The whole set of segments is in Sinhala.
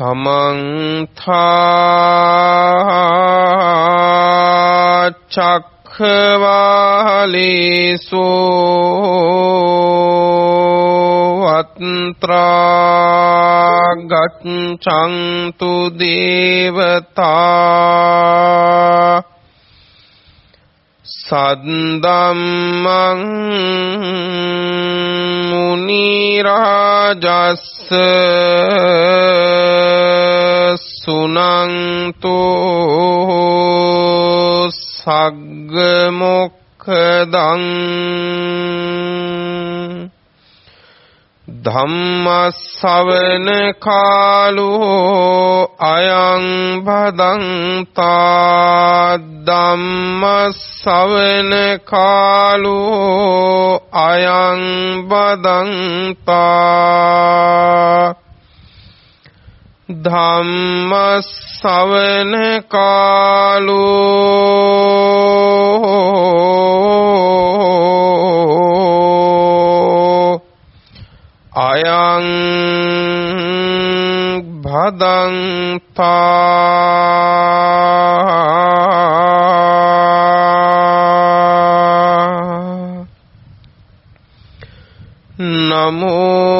සමන්තා චක්ඛවාලේසු වත්ත්‍රා ගච්ඡන්තු දේවතා සද්දම්මං මුනි රාජස්ස සුනන්තෝ සග්ග මොක්ඛදං ධම්මස්සවන කාලෝ අයං භදන්තා ධම්මස්සවන කාලෝ අයං බදන්තා ධම්මස්සවන කාලෝ අයං භදන්තා නමෝ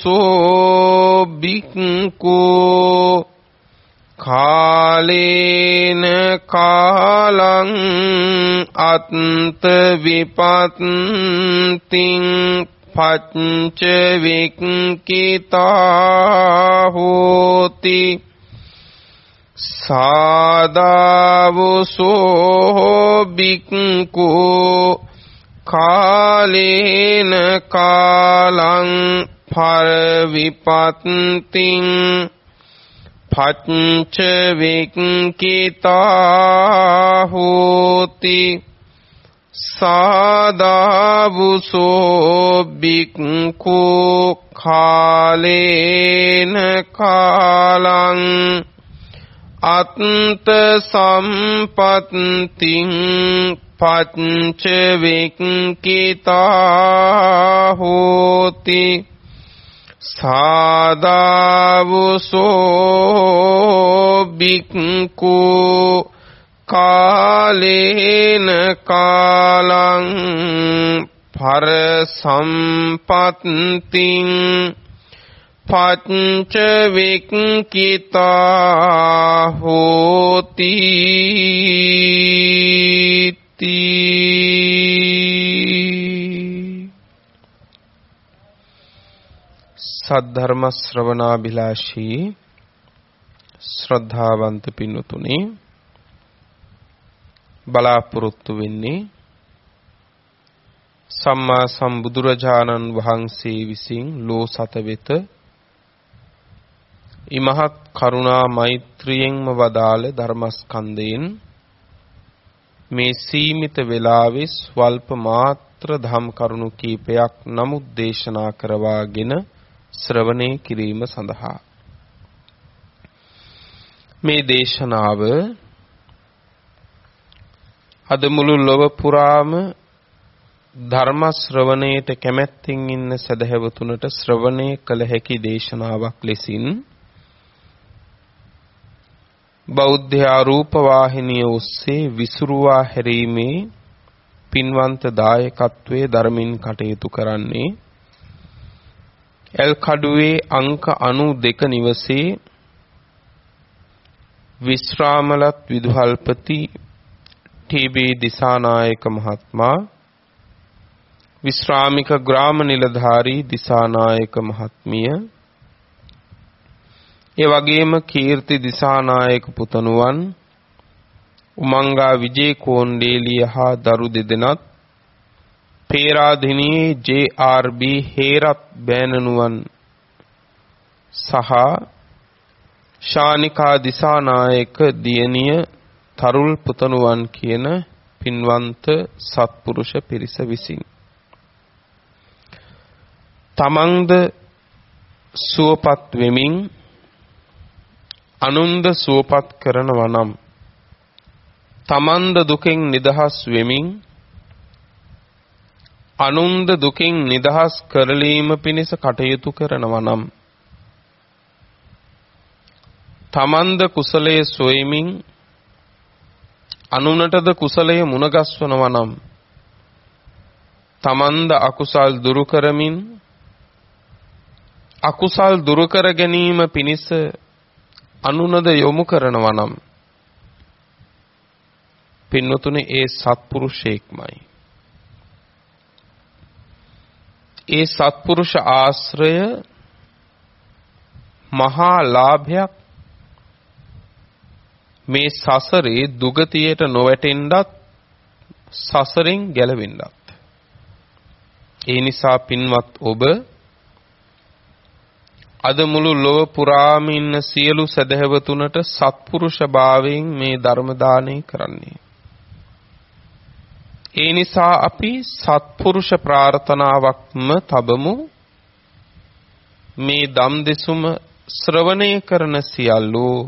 සාදාවුසෝ බික්කෝ කාලේන කාලං අත්ත විපත්තිං පච්ච වික්කිතා හෝති සාදාවුසෝ බික්කෝ කාලේන කාලං පරවිපත්තිං පච්ච වික්කිතා හෝති සාදාවුසෝ බික්ඛු කාලේන කාලං අත්ත සම්පත්තිං පච්ච වික්කිතා හෝති සාදාවුසෝ බික්ඛු කාලේන කාලං පර සම්පත්තිං පච්ච වික්කිතා හෝති සද්ධර්ම ශ්‍රවණාභිලාෂී ශ්‍රද්ධාවන්ත පින්තුනේ බලාපොරොත්තු වෙන්නේ සම්මා සම්බුදුරජාණන් වහන්සේ විසින් ලෝ සත වෙත ඉමහත් කරුණා මෛත්‍රියෙන්ම වදාළ ධර්මස්කන්ධයෙන් මේ සීමිත වේලාවේ ස්වල්ප මාත්‍ර ධම් කරුණු කීපයක් නමුත් දේශනා කරවාගෙන ශ්‍රවණය කිරීම සඳහා. මේ දේශනාව අද මුළු ලොව පුරාම ධර්ම ශ්‍රවණයට කැමැත්තෙන් ඉන්න සදහැවතුනට ශ්‍රවණය කළ හැකි දේශනාවක් ලෙසින් බෞද්ධ ආරූප වාහිනිය ඔස්සේ විසුරුවා හැරීමේ පින්වන්ත දායකත්වයේ ධර්මින් කටයුතු කරන්නේ එල් කඩුවේ අංක 92 නිවසේ විශ්‍රාමලත් විදුහල්පති ටීබී දිසානායක මහත්මයා විශ්‍රාමික ග්‍රාම නිලධාරී දිසානායක මහත්මිය ඒ වගේම කීර්ති දිසානායක පුතණුවන් උමංගා විජේ කෝණ්ඩේලිය හා දරු දෙදෙනත් පේරාදෙණියේ ජේ.ආර්.බී. හේරත් බෑණනුවන් සහ ශානිකා දිසානායක දියණිය තරුල් පුතණුවන් කියන පින්වන්ත සත්පුරුෂ පිරිස විසින් තමන්ද සුවපත් වෙමින් අනුන්ද සුවපත් කරනවා නම් තමන්ද දුකෙන් නිදහස් වෙමින් අනුන්ද දුකින් නිදහස් කරලීම පිණිස කටයුතු කරනවා නම් තමන්ද කුසලයේ සොයමින් අනුනටද කුසලයේ මුණගස්වනවා නම් තමන්ද අකුසල් දුරු කරමින් අකුසල් දුරු කර ගැනීම පිණිස අනුනද යොමු කරනවා නම් පින්වතුනි ඒ සත්පුරුෂයෙක්මයි. ඒ සත්පුරුෂ ආශ්‍රය මහා ලාභයක් මේ සසරේ දුගතියට නොවැටෙන්නත් සසරෙන් ගැලවෙන්නත්. ඒ නිසා පින්වත් ඔබ අද මුළු ලොව පුරාම ඉන්න සියලු සදහැවතුනට සත්පුරුෂ භාවයෙන් මේ ධර්ම දානය කරන්නේ. ඒ නිසා අපි සත්පුරුෂ ප්‍රාර්ථනාවක්ම තබමු. මේ දම් දෙසුම ශ්‍රවණය කරන සියල්ලෝ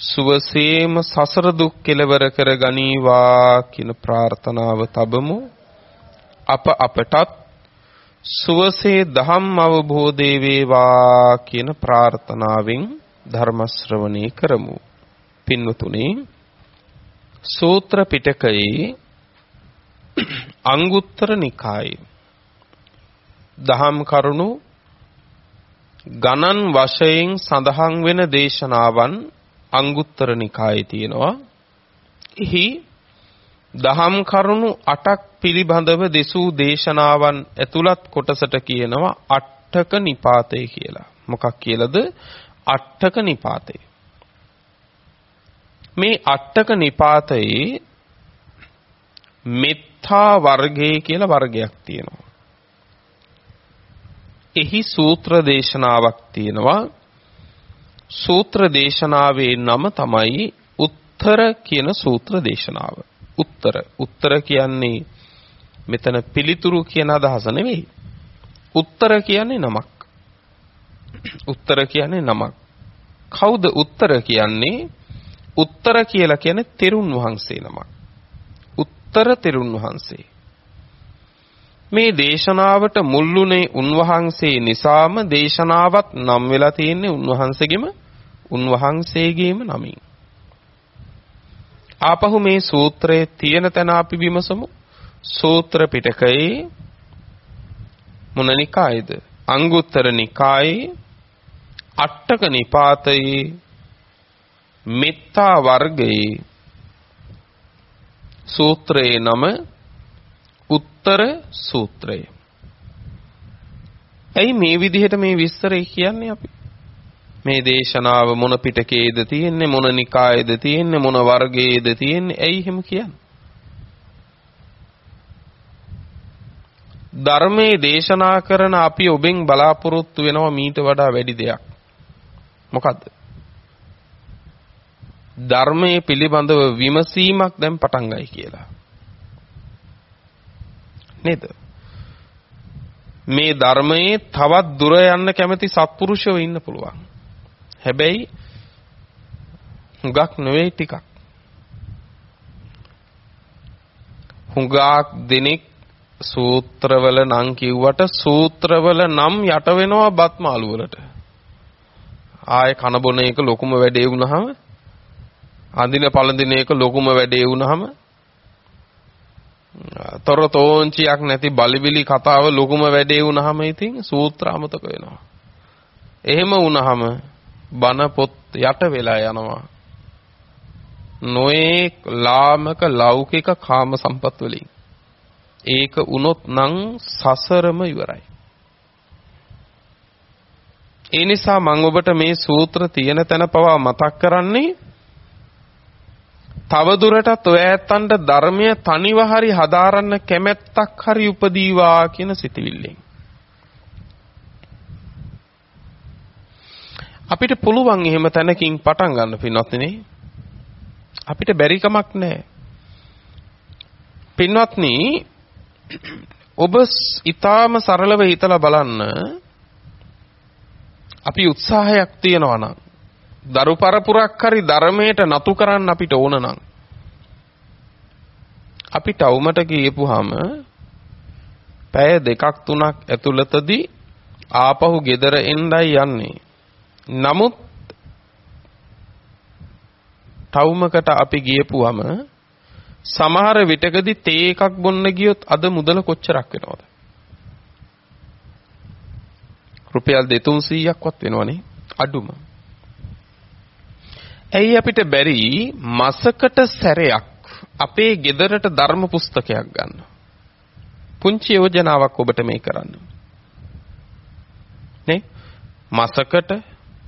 සුවසේම සසර දුක් කෙලවර කර ගනීවා කියන ප්‍රාර්ථනාව තබමු. අප අපටත් සුවසේ දහම් අවබෝධේ වේවා කියන ප්‍රාර්ථනාවෙන් ධර්ම ශ්‍රවණය කරමු පින්වතුනි සූත්‍ර පිටකයේ අංගුත්තර නිකායේ දහම් කරුණු ගණන් වශයෙන් සඳහන් වෙන දේශනාවන් අංගුත්තර නිකායේ තියෙනවා. එහි දහම් කරුණු 8ක් පිළිබඳව දෙසූ දේශනාවන් ඇතුළත් කොටසට කියනවා අට්ඨක නිපාතය කියලා. මොකක් කියලාද? අට්ඨක නිපාතය. මේ අට්ටක නිපාතයේ මෙත්තා වර්ගය කියලා වර්ගයක් තියෙනවා. එහි සූත්‍ර දේශනාවක් තියෙනවා. සූත්‍ර දේශනාවේ නම තමයි උත්තර කියන සූත්‍ර දේශනාව. උත්තර උත්තර කියන්නේ මෙතන පිළිතුරු කියන අදහස නෙවෙයි. උත්තර කියන්නේ නමක්. උත්තර කියන්නේ නමක්. කවුද උත්තර කියන්නේ? උත්තර කියලා කියන්නේ තෙරුන් වහන්සේ නමක්. උත්තර තෙරුන් වහන්සේ. මේ දේශනාවට මුල්ුණේ උන්වහන්සේ නිසාම දේශනාවත් නම් වෙලා තියෙන්නේ උන්වහන්සේගෙම උන්වහන්සේගේම නමින්. ආපහු මේ සූත්‍රයේ තියෙන තැන අපි විමසමු. සූත්‍ර පිටකයේ මොන නිකායේද? අංගුත්තර නිකායේ අට්ටක නිපාතයේ මෙත්තා වර්ගයේ සූත්‍රයේ නම උත්තර සූත්‍රය. ඇයි මේ විදිහට මේ විස්තරය කියන්නේ අපි? මේ දේශනාව මොන පිටකයේද තියෙන්නේ මොන නිකායේද තියෙන්නේ මොන වර්ගයේද තියෙන්නේ ඇයි එහෙම කියන්නේ? ධර්මයේ දේශනා කරන අපි ඔබෙන් බලාපොරොත්තු වෙනවා මීට වඩා වැඩි දෙයක්. මොකද්ද? ධර්මයේ පිළිබඳව විමසීමක් දැන් පටන් ගයි කියලා. නේද? මේ ධර්මයේ තවත් දුර යන්න කැමති සත්පුරුෂයෝ ඉන්න පුළුවන්. හැබැයි හුඟක් නෙවෙයි ටිකක්. හුඟක් දෙනෙක් සූත්‍රවල නම් කිව්වට සූත්‍රවල නම් යට වෙනවා බත් මාළු වලට. ආයේ කන බොන එක ලොකුම වැඩේ වුණාම අඳින පළඳින එක ලොකුම වැඩේ වුණාම තොරතෝංචියක් නැති බලිබිලි කතාව ලොකුම වැඩේ වුණාම ඉතින් සූත්‍ර අමතක වෙනවා. එහෙම වුණාම බණ පොත් යට වෙලා යනවා. නොයේ ලාමක ලෞකික කාම සම්පත් වලින්. ඒක වුණොත් නම් සසරම ඉවරයි. ඒ නිසා මම ඔබට මේ සූත්‍ර තියෙන තැන පවා මතක් කරන්නේ තව දුරටත් ඔය ඇත්තන්ට ධර්මය තනිව හරි හදාරන්න කැමැත්තක් හරි උපදීවා කියන සිතවිල්ලෙන්. අපිට පුළුවන් එහෙම තැනකින් පටන් ගන්න පින්වත්නි. අපිට බැරි කමක් නැහැ. පින්වත්නි ඔබ ඊටාම සරලව හිතලා බලන්න අපි උත්සාහයක් තියනවා නම් දරු පරපුරක් හරි ධර්මයට නතු කරන්න අපිට ඕන නම් අපි ටවුමට ගියපුවාම පැය දෙකක් තුනක් ඇතුළතදී ආපහු ගෙදර එන්නයි යන්නේ. නමුත් ටවුමකට අපි ගියපුවම සමහර විටකදී තේ එකක් බොන්න ගියොත් අද මුදල කොච්චරක් වෙනවද? රුපියල් 200ක්වත් වෙනවනේ අඩුම. ඇයි අපිට බැරි මාසකට සැරයක් අපේ ගෙදරට ධර්ම පුස්තකයක් ගන්න? පුංචි යෝජනාවක් ඔබට මේ කරන්න. නේ? මාසකට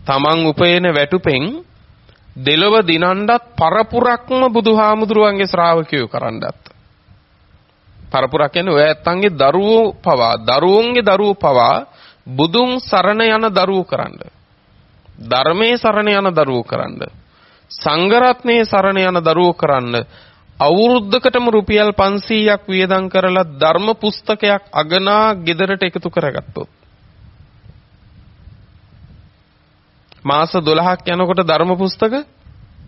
තමන් උපයන වැටුපෙන් දෙලව දිනන්නත් පරපුරක්ම බුදුහාමුදුරුවන්ගේ ශ්‍රාවකයෝ කරන්නත්. පරපුරක් කියන්නේ ඔය ඇත්තන්ගේ දරුවෝ පවා දරුවන්ගේ දරුවෝ පවා බුදුන් සරණ යන දරුවෝ කරන්න. ධර්මයේ සරණ යන දරුවෝ කරන්න. සංඝරත්නයේ සරණ යන දරුවෝ කරන්න. අවුරුද්දකටම රුපියල් 500ක් වියදම් කරලා ධර්ම පුස්තකයක් අගනා ගෙදරට එකතු කරගත්තොත් මාස 12ක් යනකොට ධර්ම පුස්තක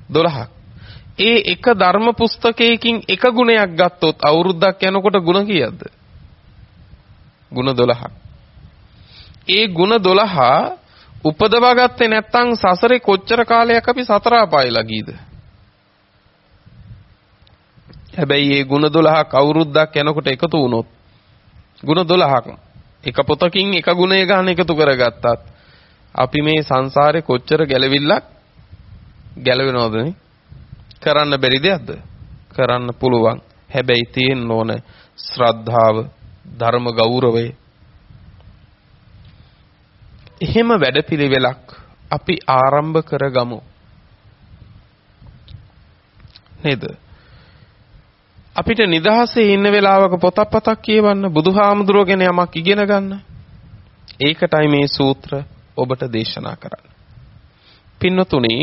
12ක්. ඒ එක ධර්ම පුස්තකයකින් එක ගුණයක් ගත්තොත් අවුරුද්දක් යනකොට ගුණ කීයක්ද? ගුණ 12ක්. ඒ ಗುಣ 12 උපදවා ගත්තේ නැත්නම් සසරේ කොච්චර කාලයක් අපි සතර අපායලා ගියද? හැබැයි මේ ಗುಣ 12ක් අවුරුද්දක් යනකොට එකතු වුණොත් ಗುಣ 12ක් එක පොතකින් එක ගුණය ගන්න එකතු කරගත්තත් අපි මේ සංසාරේ කොච්චර ගැලවිල්ලක් ගැලවෙනවද කරන්න බැරි දෙයක්ද? කරන්න පුළුවන්. හැබැයි තියෙන්න ඕන ශ්‍රද්ධාව, ධර්ම ගෞරවය, එහෙම වැඩපිළිවෙලක් අපි ආරම්භ කරගමු. නේද? අපිට නිදහසේ ඉන්න වෙලාවක පොතක් පතක් කියවන්න බුදුහාමුදුරුවෝ ගැන යමක් ඉගෙන ගන්න. ඒකටයි මේ සූත්‍ර ඔබට දේශනා කරන්නේ. පින්නතුනි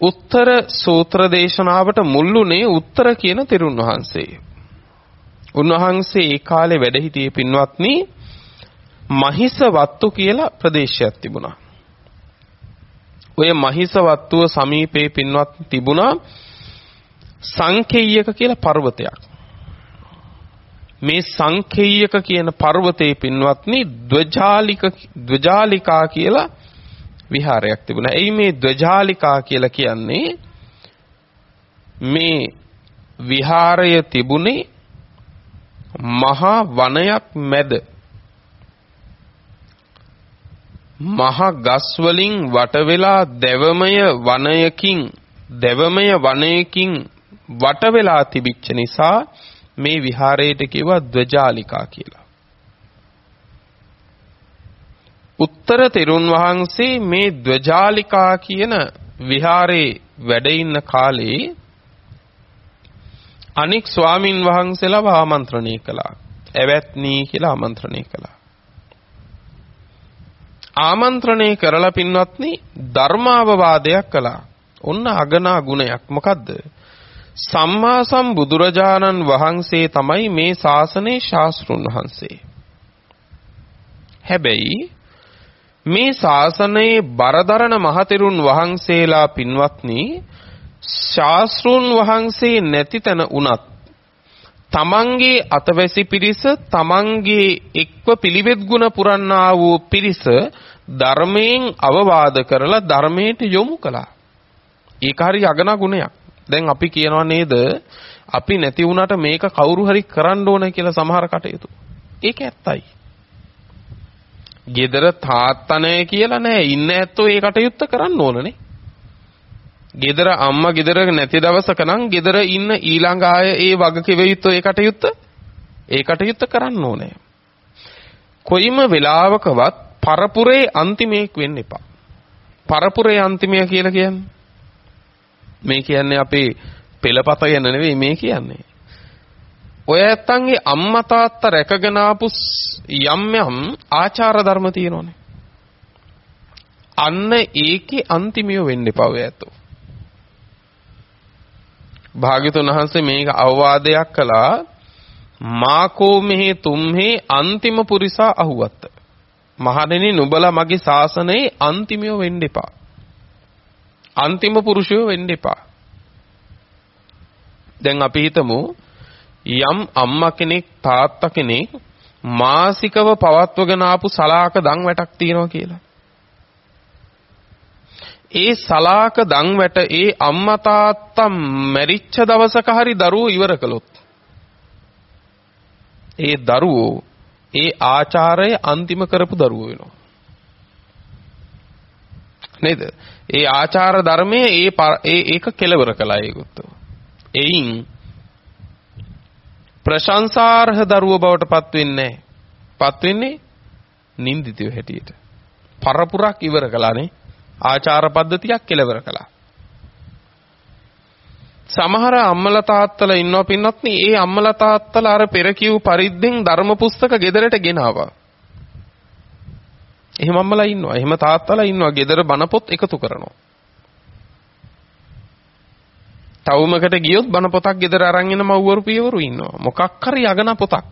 උත්තර සූත්‍ර දේශනාවට මුල්ුණේ උත්තර කියන තෙරුන් වහන්සේ. උන්වහන්සේ ඒ කාලේ වැඩ හිටියේ පින්වත්නි මහිස වත්තු කියලා ප්‍රදේශයක් තිබුණා. ඔය මහිස වත්තුව සමීපේ පින්වත් තිබුණා සංකේයක කියලා පර්වතයක්. මේ සංකේයක කියන පර්වතයේ පින්වත්නි ද්වජාලික ද්වජාලිකා කියලා විහාරයක් තිබුණා. එයි මේ ද්වජාලිකා කියලා කියන්නේ මේ විහාරය තිබුණේ මහා වනයක් මැද මහ ගස් වලින් වට වෙලා දෙවමය වනයකින් දෙවමය වනයකින් වට වෙලා තිබිච්ච නිසා මේ විහාරයට කිව්වා ද්වජාලිකා කියලා. උත්තර තෙරුන් වහන්සේ මේ ද්වජාලිකා කියන විහාරේ වැඩ ඉන්න කාලේ අනික් ස්වාමින් වහන්සේලාව ආමන්ත්‍රණය කළා. එවත්නි කියලා ආමන්ත්‍රණය කළා. ආමන්ත්‍රණය කරලා පින්වත්නි ධර්මාවවාදයක් කළා. ඔන්න අගනා ගුණයක්. මොකද්ද? සම්මා සම්බුදුරජාණන් වහන්සේ තමයි මේ ශාසනයේ ශාස්ත්‍රුන් වහන්සේ. හැබැයි මේ ශාසනයේ බරදරන මහතෙරුන් වහන්සේලා පින්වත්නි ශාස්ත්‍රුන් වහන්සේ නැති තැන උනත් තමන්ගේ අතවැසි පිරිස තමන්ගේ එක්ව පිළිවෙත් ගුණ පුරන්නා වූ පිරිස ධර්මයෙන් අවවාද කරලා ධර්මයට යොමු කළා. ඒක හරි අගනා ගුණයක්. දැන් අපි කියනවා නේද අපි නැති වුණාට මේක කවුරු හරි කරන්න ඕන කියලා සමහර කටයුතු. ඒක ඇත්තයි. gedara තාත්තා නැහැ කියලා නෑ. ඉන්න ඇත්තෝ ඒ කටයුත්ත කරන්න ඕනනේ. gedara අම්මා gedara නැති දවසක නම් gedara ඉන්න ඊළඟ ආය ඒ වගකීම යුත්තෝ ඒ කටයුත්ත ඒ කටයුත්ත කරන්න ඕනේ. කොයිම වෙලාවකවත් පරපුරේ අන්තිමේක් වෙන්න එපා. පරපුරේ අන්තිමය කියලා කියන්නේ මේ කියන්නේ අපේ පෙළපත ගැන නෙවෙයි මේ කියන්නේ. ඔය ඇත්තන්ගේ අම්මා තාත්තා රැකගෙන ආපු යම් යම් ආචාර ධර්ම තියෙනෝනේ. අන්න ඒකේ අන්තිමිය වෙන්න එපා ඔය ඇත්තෝ. භාග්‍යතුන් වහන්සේ මේක අවවාදයක් කළා මාකෝ මෙහි තුම්හි අන්තිම පුරිසා අහුවත්ත. මහණෙනි නුඹලා මගේ ශාසනයේ අන්තිමියෝ වෙන්න එපා. අන්තිම පුරුෂයෝ වෙන්න එපා. දැන් අපි හිතමු යම් අම්මා කෙනෙක් තාත්තා කෙනෙක් මාසිකව පවත්වගෙන ආපු සලාක දන් වැටක් තියෙනවා කියලා. ඒ සලාක දන් වැට ඒ අම්මා තාත්තා මැරිච්ච දවසක හරි දරුවෝ ඉවර කළොත් ඒ දරුවෝ ඒ ආචාරය අන්තිම කරපු දරුවෝ වෙනවා. නේද? ඒ ආචාර ධර්මයේ ඒ ඒක කෙලවර කළා ඒගොල්ලෝ. එයින් ප්‍රශංසාර්හ දරුව බවට පත් වෙන්නේ පත් වෙන්නේ නින්දිතයෝ හැටියට. පරපුරක් ඉවර කළානේ. ආචාර පද්ධතියක් කෙලවර කළා. සමහර අම්මලා තාත්තලා ඉන්නවා පින්නත් නේ ඒ අම්මලා තාත්තලා අර පෙර කිව් පරිද්දෙන් ධර්ම පුස්තක ගෙදරට ගෙනාවා. එහෙම අම්මලා ඉන්නවා. එහෙම තාත්තලා ඉන්නවා. ගෙදර බණ පොත් එකතු කරනවා. තවුමකට ගියොත් බණ පොතක් ගෙදර අරන් එන මව්වරු පියවරු ඉන්නවා. මොකක් හරි යගන පොතක්.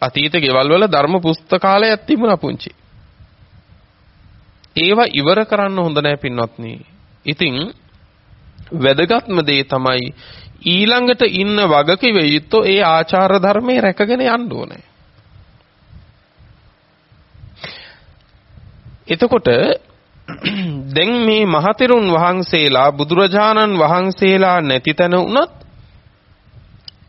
අතීත ගෙවල් වල ධර්ම පුස්තකාලයක් තිබුණා පුංචි. ඒවා ඉවර කරන්න හොඳ නැහැ පින්වත්නි. ඉතින් වැදගත්ම දේ තමයි ඊළඟට ඉන්න වගකිව යුත්තෝ ඒ ආචාර ධර්මයේ රැකගෙන යන්න ඕනේ. එතකොට දැන් මේ මහතෙරුන් වහන්සේලා බුදුරජාණන් වහන්සේලා නැති තැන උනත්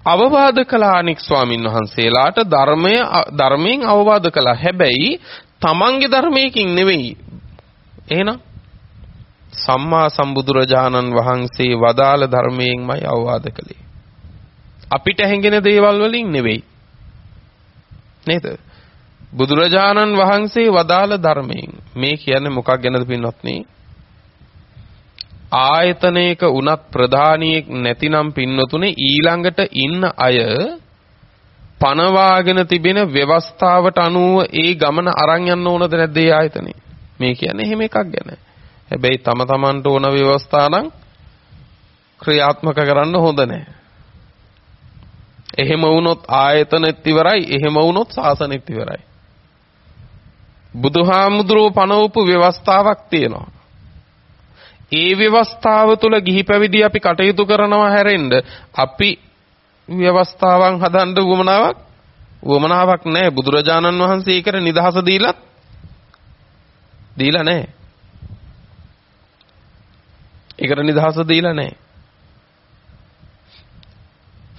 අවවාද කළා අනික් ස්වාමින් වහන්සේලාට ධර්මය ධර්මයෙන් අවවාද කළා. හැබැයි තමන්ගේ ධර්මයකින් නෙවෙයි. එහෙනම් සම්මා සම්බුදුරජාණන් වහන්සේ වදාළ ධර්මයෙන්මයි අවවාද කළේ. අපිට හැඟෙන දේවල් වලින් නෙවෙයි. නේද? බුදුරජාණන් වහන්සේ වදාළ ධර්මයෙන් මේ කියන්නේ මොකක් ගැනද පින්වත්නි? ආයතනයක උනත් ප්‍රධානියෙක් නැතිනම් පින්නතුනේ ඊළඟට ඉන්න අය පනවාගෙන තිබෙන ව්‍යවස්ථාවට අනුව ඒ ගමන අරන් යන්න ඕනද නැද්ද ඒ ආයතනේ? මේ කියන්නේ එහෙම එකක් ගැන. හැබැයි තම තමන්ට ඕන ව්‍යවස්ථා නම් ක්‍රියාත්මක කරන්න හොඳ නැහැ. එහෙම වුණොත් ආයතනෙත් ඉවරයි, එහෙම වුණොත් සාසනෙත් ඉවරයි. බුදුහාමුදුරුව පනවපු ව්‍යවස්ථාවක් තියෙනවා. ඒ ව්‍යවස්ථාව තුළ ගිහි පැවිදි අපි කටයුතු කරනවා හැරෙන්න අපි ව්‍යවස්ථාවන් හදන්න උවමනාවක් උවමනාවක් නැහැ බුදුරජාණන් වහන්සේ ඒකට නිදහස දීලත් දීලා නැහැ. ඒකට නිදහස දීලා නැහැ.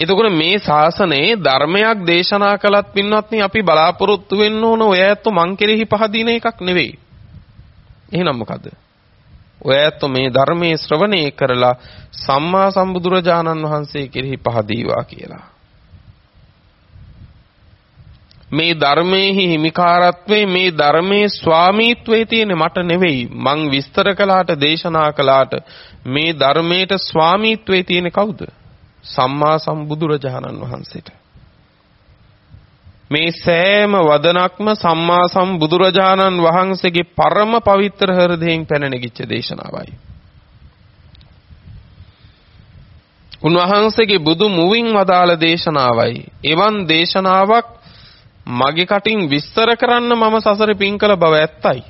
එතකොට මේ ශාසනයේ ධර්මයක් දේශනා කළත් පින්වත්නි අපි බලාපොරොත්තු වෙන්න ඕන ඔය ඇත්ත මං කෙරෙහි පහදින එකක් නෙවෙයි. එහෙනම් මොකද? ඔය ඇත්ත මේ ධර්මයේ ශ්‍රවණය කරලා සම්මා සම්බුදුරජාණන් වහන්සේ කෙරෙහි පහදීවා කියලා. මේ ධර්මයේ හිමිකාරත්වයේ මේ ධර්මයේ ස්වාමීත්වයේ තියෙන මට නෙවෙයි මං විස්තර කළාට දේශනා කළාට මේ ධර්මයට ස්වාමීත්වයේ තියෙන කවුද? සම්මා සම්බුදුරජාණන් වහන්සේට මේ සෑම වදනක්ම සම්මා සම්බුදුරජාණන් වහන්සේගේ පරම පවිත්‍ර හෘදයෙන් පැන නැගිච්ච දේශනාවයි. උන්වහන්සේගේ බුදු මුවින් වදාළ දේශනාවයි. එවන් දේශනාවක් මගේ කටින් විස්තර කරන්න මම සසරේ පින් කළ බව ඇත්තයි.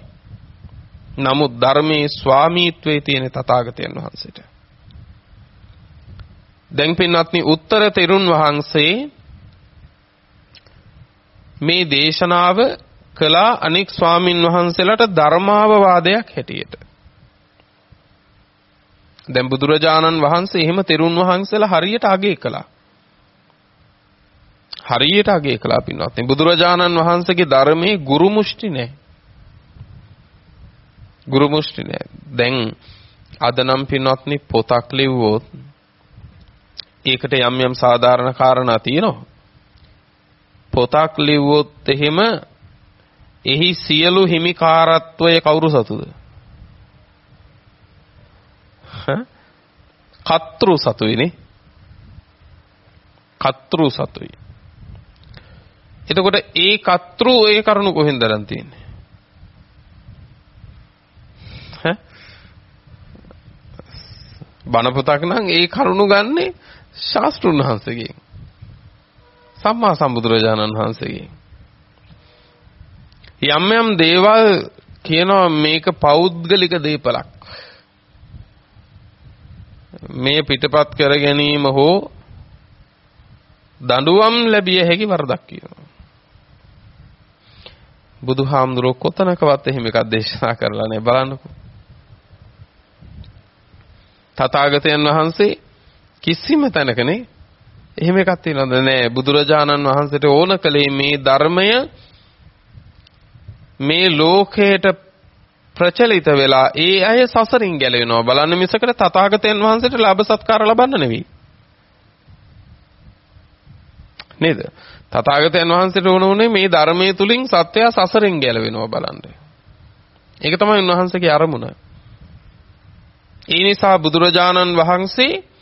නමුත් ධර්මයේ ස්වාමීත්වයේ තියෙන තථාගතයන් වහන්සේට දැන් පින්වත්නි උත්තර තෙරුන් වහන්සේ මේ දේශනාව කළා අනෙක් ස්වාමින් වහන්සේලාට ධර්මාවවාදයක් හැටියට. දැන් බුදුරජාණන් වහන්සේ එහෙම තෙරුන් වහන්සේලා හරියට අගය කළා. හරියට අගය කළා පින්වත්නි. බුදුරජාණන් වහන්සේගේ ධර්මයේ ගුරු මුෂ්ටි නැහැ. ගුරු මුෂ්ටි නැහැ. දැන් අද නම් පින්වත්නි පොතක් ලිව්වොත් ඒකට යම් යම් සාධාරණ කාරණා තියෙනවා. පොතක් ලිව්වොත් එහෙම එහි සියලු හිමිකාරත්වය කවුරු සතුද? කත්රු සතුයිනේ. කත්රු සතුයි. එතකොට ඒ කත්රු ඒ කරුණු කොහෙන්ද අරන් තියෙන්නේ? බණ පොතක් නම් ඒ කරුණු ගන්නේ ශාස්ත්‍රුන් වහන්සේගෙන්. සම්මා සම්බුදුරජාණන් වහන්සේගෙන්. යම් යම් දේවල් කියනවා මේක පෞද්ගලික දීපලක්. මේ පිටපත් කර ගැනීම හෝ දඬුවම් ලැබිය හැකි වරදක් කියනවා. බුදුහාමුදුරුවෝ කොතනකවත් එහෙම එකක් දේශනා කරලා නැහැ බලන්නකෝ. තථාගතයන් වහන්සේ කිසිම තැනකනේ එහෙම එකක් තියෙනවද? නෑ බුදුරජාණන් වහන්සේට ඕන කලේ මේ ධර්මය මේ ලෝකයට ප්‍රචලිත වෙලා ඒ අය සසරින් ගැලවෙනවා. බලන්න මිසකට තථාගතයන් වහන්සේට ලාභ සත්කාර ලබන්න නෙවෙයි. නේද? තථාගතයන් වහන්සේට ඕන උනේ මේ ධර්මයේ තුලින් සත්‍යය සසරින් ගැලවෙනවා බලන්න. ඒක තමයි උන්වහන්සේගේ අරමුණ. ඒ නිසා බුදුරජාණන් වහන්සේ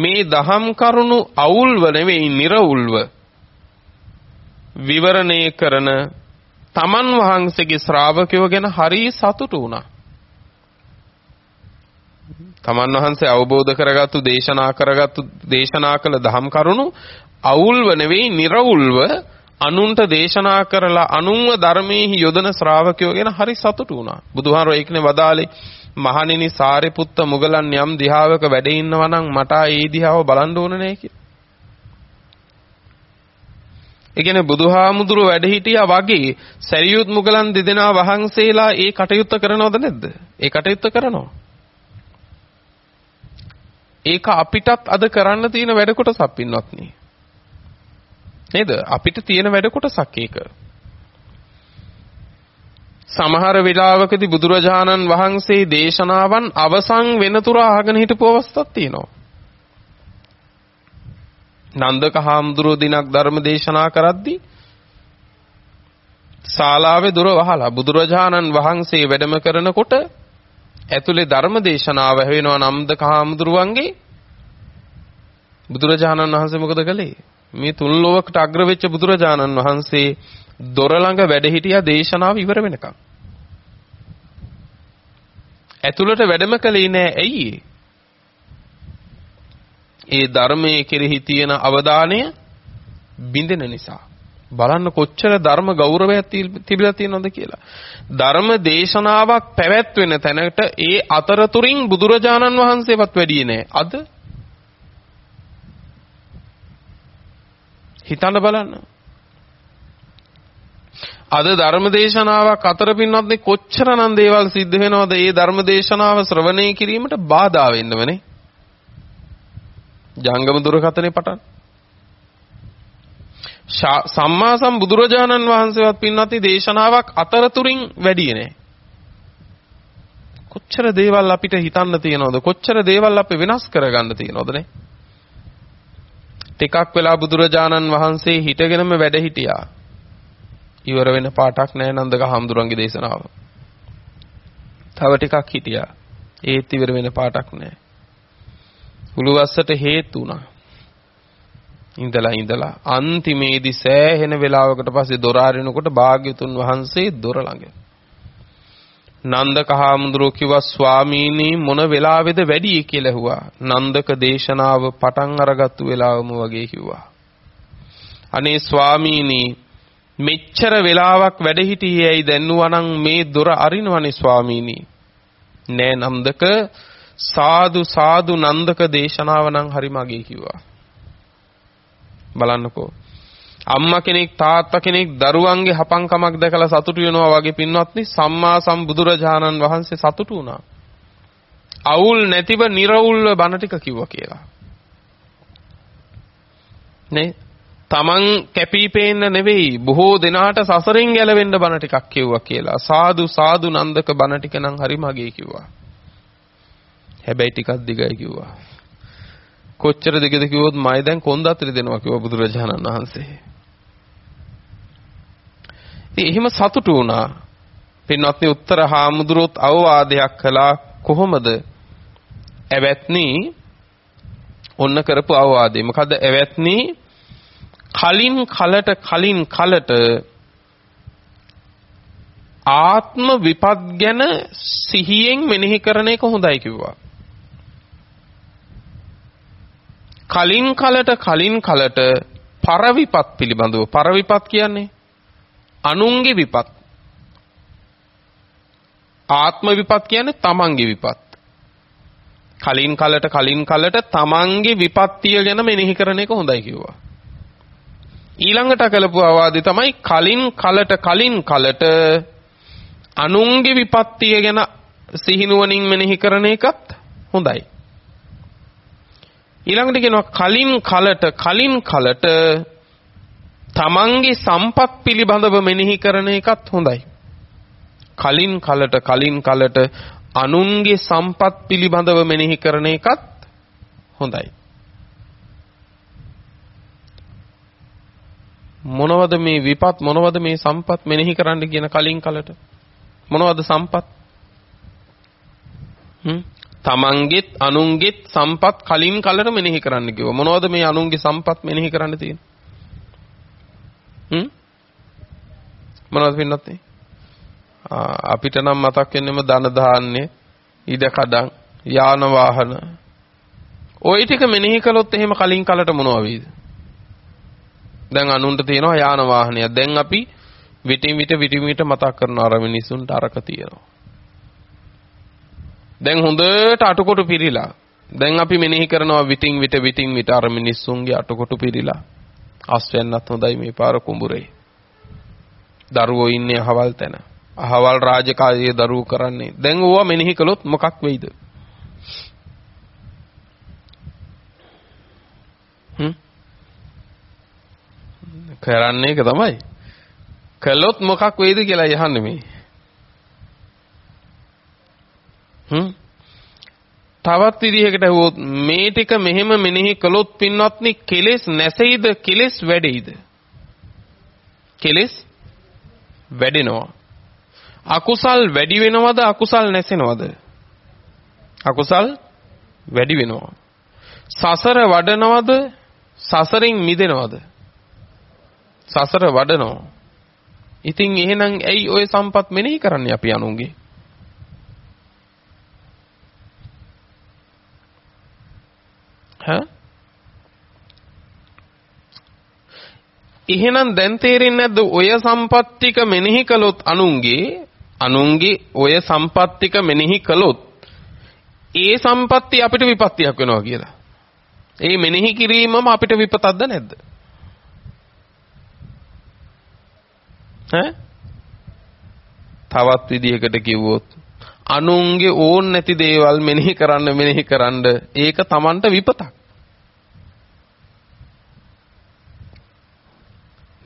මේ දහම් කරුණු අවුල්ව නෙවෙයි නිර්වුල්ව විවරණය කරන තමන් වහන්සේගේ ශ්‍රාවකයෝ ගැන හරි සතුටු වුණා. තමන් වහන්සේ අවබෝධ කරගත්තු දේශනා කරගත්තු දේශනා කළ දහම් කරුණු අවුල්ව නෙවෙයි නිර්වුල්ව අනුන්ට දේශනා කරලා අනුන්ව ධර්මයේ යොදන ශ්‍රාවකයෝ ගැන හරි සතුටු වුණා. බුදුහාරෝ ඒකනේ වදාලේ මහණෙනි සාරිපුත්ත මුගලන් යම් දිහාවක වැඩ ඉන්නවා නම් මට ඒ දිහාව බලන්න ඕන නෑ කියලා. ඒ කියන්නේ බුදුහාමුදුරුව වැඩ හිටියා වගේ සරියුත් මුගලන් දෙදෙනා වහන්සේලා ඒ කටයුත්ත කරනවද නැද්ද? ඒ කටයුත්ත කරනවා. ඒක අපිටත් අද කරන්න තියෙන වැඩ කොටසක් පින්වත්නි. නේද? අපිට තියෙන වැඩ කොටසක් ඒක. සමහර වෙලාවකදී බුදුරජාණන් වහන්සේ දේශනාවන් අවසන් වෙනතුරු අහගෙන හිටපු අවස්ථාවක් තියෙනවා. නන්දක හාමුදුරුව දිනක් ධර්ම දේශනා කරද්දී ශාලාවේ දොර වහලා බුදුරජාණන් වහන්සේ වැඩම කරනකොට ඇතුලේ ධර්ම දේශනාව ඇහෙනවා නන්දක හාමුදුරුවන්ගේ බුදුරජාණන් වහන්සේ මොකද කළේ? මේ තුන් ලෝකකට අග්‍ර වෙච්ච බුදුරජාණන් වහන්සේ දොර ළඟ වැඩ හිටියා දේශනාව ඉවර වෙනකම්. ඇතුළට වැඩම කළේ නෑ ඇයි ඒ ධර්මයේ කෙරෙහි තියෙන අවධානය බිඳෙන නිසා. බලන්න කොච්චර ධර්ම ගෞරවයක් තිබිලා තියෙනවද කියලා. ධර්ම දේශනාවක් පැවැත්වෙන තැනට ඒ අතරතුරින් බුදුරජාණන් වහන්සේවත් වැඩියේ නෑ. අද හිතන්න බලන්න. අද ධර්මදේශනාවක් අතර පින්වත්නි කොච්චරනම් දේවල් සිද්ධ වෙනවද මේ ධර්මදේශනාව ශ්‍රවණය කිරීමට බාධා වෙන්නවනේ. ජංගම දුරකථනේ පටන්. සම්මා සම්බුදුරජාණන් වහන්සේවත් පින්වත්නි දේශනාවක් අතරතුරින් වැඩියේ නෑ. කොච්චර දේවල් අපිට හිතන්න තියෙනවද කොච්චර දේවල් අපි වෙනස් කරගන්න තියෙනවද නේ ටිකක් වෙලා බුදුරජාණන් වහන්සේ හිටගෙනම වැඩ හිටියා ඉවර වෙන පාටක් නෑ නන්දක හාමුදුරන්ගේ දේශනාව. තව ටිකක් හිටියා. ඒත් ඉවර වෙන පාටක් නෑ. උළුවස්සට හේතු වුණා. ඉඳලා ඉඳලා අන්තිමේදී සෑහෙන වෙලාවකට පස්සේ දොර අරිනකොට භාග්‍යතුන් වහන්සේ දොර ළඟ. නන්දක හාමුදුරුවෝ කිව්වා ස්වාමීනි මොන වෙලාවේද වැඩි කියලා ඇහුවා. නන්දක දේශනාව පටන් අරගත්තු වෙලාවම වගේ කිව්වා. අනේ ස්වාමීනි මෙච්චර වෙලාවක් වැඩ හිටියේයි දැන්නුවනම් මේ දොර අරිනවනේ ස්වාමීනි. නෑ නන්දක සාදු සාදු නන්දක දේශනාව නම් හරි මගේ කිව්වා. බලන්නකෝ. අම්මා කෙනෙක් තාත්තා කෙනෙක් දරුවන්ගේ හපංකමක් දැකලා සතුටු වෙනවා වගේ පින්වත්නි සම්මා සම්බුදුරජාණන් වහන්සේ සතුටු වුණා. අවුල් නැතිව निराවුල්ව බණ ටික කිව්වා කියලා. නේ? Taman කැපිපේන්න නෙවෙයි බොහෝ දෙනාට සසරින් ගැලවෙන්න බණ ටිකක් කිව්වා කියලා. සාදු සාදු නන්දක බණ ටික නම් හරි මගේ කිව්වා. හැබැයි ටිකක් දිගයි කිව්වා. කොච්චර දිගද කිව්වොත් මයි දැන් කොන්දත්‍රි දෙනවා කිව්වා බුදුරජාණන් වහන්සේ. ඉතින් එහෙම සතුටු වුණා. පින්වත්නි උත්තර හාමුදුරුවොත් අවවාදයක් කළා කොහොමද? ඇවැත්නි ඔන්න කරපු අවවාදේ. මොකද ඇවැත්නි කලින් කලට කලින් කලට ආත්ම විපත් ගැන සිහියෙන් මෙනෙහි කරන එක හොඳයි කිව්වා. කලින් කලට කලින් කලට පරවිපත් පිළිබඳව පරවිපත් කියන්නේ අනුන්ගේ විපත්. ආත්ම විපත් කියන්නේ තමන්ගේ විපත්. කලින් කලට කලින් කලට තමන්ගේ විපත්තිය ගැන මෙනෙහි කරන එක හොඳයි කිව්වා. ඊළඟට කළපු අවවාදේ තමයි කලින් කලට කලින් කලට අනුන්ගේ විපත්තිය ගැන සිහිනුවණින් මෙනෙහි කරන එකත් හොඳයි ඊළඟට කියනවා කලින් කලට කලින් කලට තමන්ගේ සම්පත් පිළිබඳව මෙනෙහි කරන එකත් හොඳයි. කලින් කලට කලින් කලට අනුන්ගේ සම්පත් පිළිබඳව මෙනෙහි කරන එකත් හොඳයි. මොනවද මේ විපත් මොනවද මේ සම්පත් මෙනෙහි කරන්න කියන කලින් කලට මොනවද සම්පත් හ්ම් තමන්ගෙත් අනුන්ගෙත් සම්පත් කලින් කලට මෙනෙහි කරන්න කිව්වා. මොනවද මේ අනුන්ගේ සම්පත් මෙනෙහි කරන්න තියෙන්නේ? හ්ම්? මොනවද පින්නත් අපිට නම් මතක් වෙන්නේම ධන ධාන්‍ය, ඉඩ කඩම්, යාන වාහන. ওই ටික මෙනෙහි කළොත් එහෙම කලින් කලට මොනවා වෙයිද? දැන් අනුන්ට තියෙනවා යාන වාහනයක්. දැන් අපි විටින් විට විටින් විට මතක් කරනවා අර මිනිසුන්ට අරක තියෙනවා. දැන් හොඳට අටකොටු පිරීලා. දැන් අපි මෙනෙහි කරනවා විටින් විට විටින් විට අර මිනිස්සුන්ගේ අටකොටු පිරීලා. අස්වැන්නත් හොඳයි මේ පාර කුඹුරේ. දරුවෝ ඉන්නේ අහවල් තැන. අහවල් රාජකාරියේ දරුවෝ කරන්නේ. දැන් ඕවා මෙනෙහි කළොත් මොකක් වෙයිද? හ්ම් කරන්නේ ඒක තමයි. කළොත් මොකක් වෙයිද කියලා යහන්නේ මේ. හ්ම්? තවත් විදිහකට හුවොත් මේ ටික මෙහෙම මෙනෙහි කළොත් පින්වත්නි කෙලෙස් නැසෙයිද? කෙලෙස් වැඩෙයිද? කෙලෙස් වැඩෙනවා. අකුසල් වැඩි වෙනවද? අකුසල් නැසෙනවද? අකුසල් වැඩි වෙනවා. සසර වඩනවද? සසරින් මිදෙනවද? සසර වඩනවා ඉතින් එහෙනම් ඇයි ওই සම්පත් මෙනෙහි කරන්නේ අපි අනුන්ගේ ඈ එහෙනම් දැන් තේරෙන්නේ නැද්ද ඔය සම්පත්තික මෙනෙහි කළොත් අනුන්ගේ අනුන්ගේ ඔය සම්පත්තික මෙනෙහි කළොත් ඒ සම්පත්තිය අපිට විපත්තියක් වෙනවා කියලා. ඒ මෙනෙහි කිරීමම අපිට විපතක්ද නැද්ද? ඈ තවත් විදිහකට කිව්වොත් අනුන්ගේ ඕන් නැති දේවල් මෙනෙහි කරන්න මෙනෙහි කරන්න ඒක Tamanට විපතක්.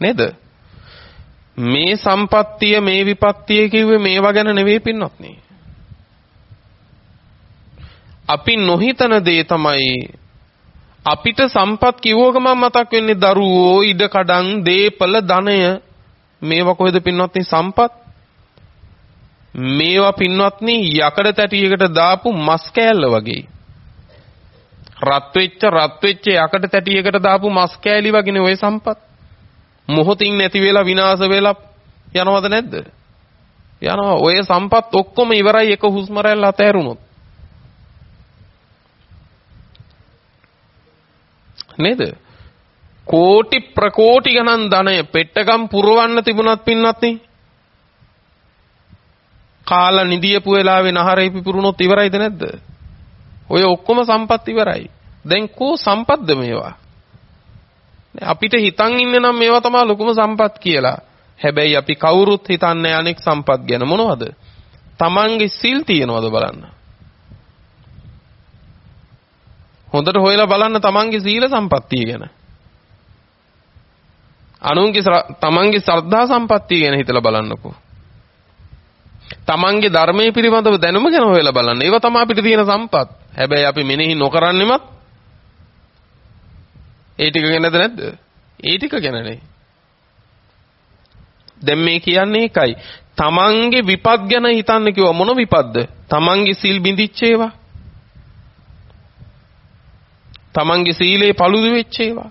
නේද? මේ සම්පත්තිය මේ විපත්තිය කිව්වේ මේවා ගැන නෙවෙයි පින්නත් නේ. අපි නොහිතන දේ තමයි අපිට සම්පත් කිව්ව ගමන් මතක් වෙන්නේ දරුවෝ ඉඩකඩම් දීපල ධනය මේවා කොහෙද පින්වත්නි සම්පත් මේවා පින්වත්නි යකඩ තැටියකට දාපු මස් කෑල්ල වගේ. රත් වෙච්ච රත් වෙච්ච යකඩ තැටියකට දාපු මස් කෑලි වගේනේ ওই සම්පත්. මොහොතින් නැති වෙලා විනාශ වෙලා යනවද නැද්ද? යනවා. ඔය සම්පත් ඔක්කොම ඉවරයි එක හුස්ම රැල්ල අතහැරුණොත්. නේද? කෝටි ප්‍රකෝටි ගණන් ධනය පෙට්ටගම් පුරවන්න තිබුණත් පින්නත් නේ කාලා නිදියපු වෙලාවේ නහරේ පිපුරුනොත් ඉවරයිද නැද්ද? ඔය ඔක්කොම සම්පත් ඉවරයි. දැන් කෝ සම්පත්ද මේවා? අපිට හිතන් ඉන්න නම් මේවා තමයි ලොකුම සම්පත් කියලා. හැබැයි අපි කවුරුත් හිතන්නේ අනෙක් සම්පත් ගැන මොනවද? Tamange සිල් තියනවද බලන්න. හොඳට හොයලා බලන්න තමන්ගේ සීල සම්පත්තිය ගැන. අනුන්ගේ තමන්ගේ ශ්‍රද්ධා සම්පත්තිය ගැන හිතලා බලන්නකෝ. තමන්ගේ ධර්මයේ පිළිබඳව දැනුම ගැන හොයලා බලන්න. ඒව තමයි අපිට තියෙන සම්පත්. හැබැයි අපි මෙනෙහි නොකරන්නෙමත් ඒ ටික ගැනද නැද්ද? ඒ ටික ගැනනේ. දැන් මේ කියන්නේ ඒකයි. තමන්ගේ විපත් ගැන හිතන්න කිව්ව මොන විපත්ද? තමන්ගේ සිල් බිඳිච්ච ඒවා. තමන්ගේ සීලේ paludu වෙච්ච ඒවා.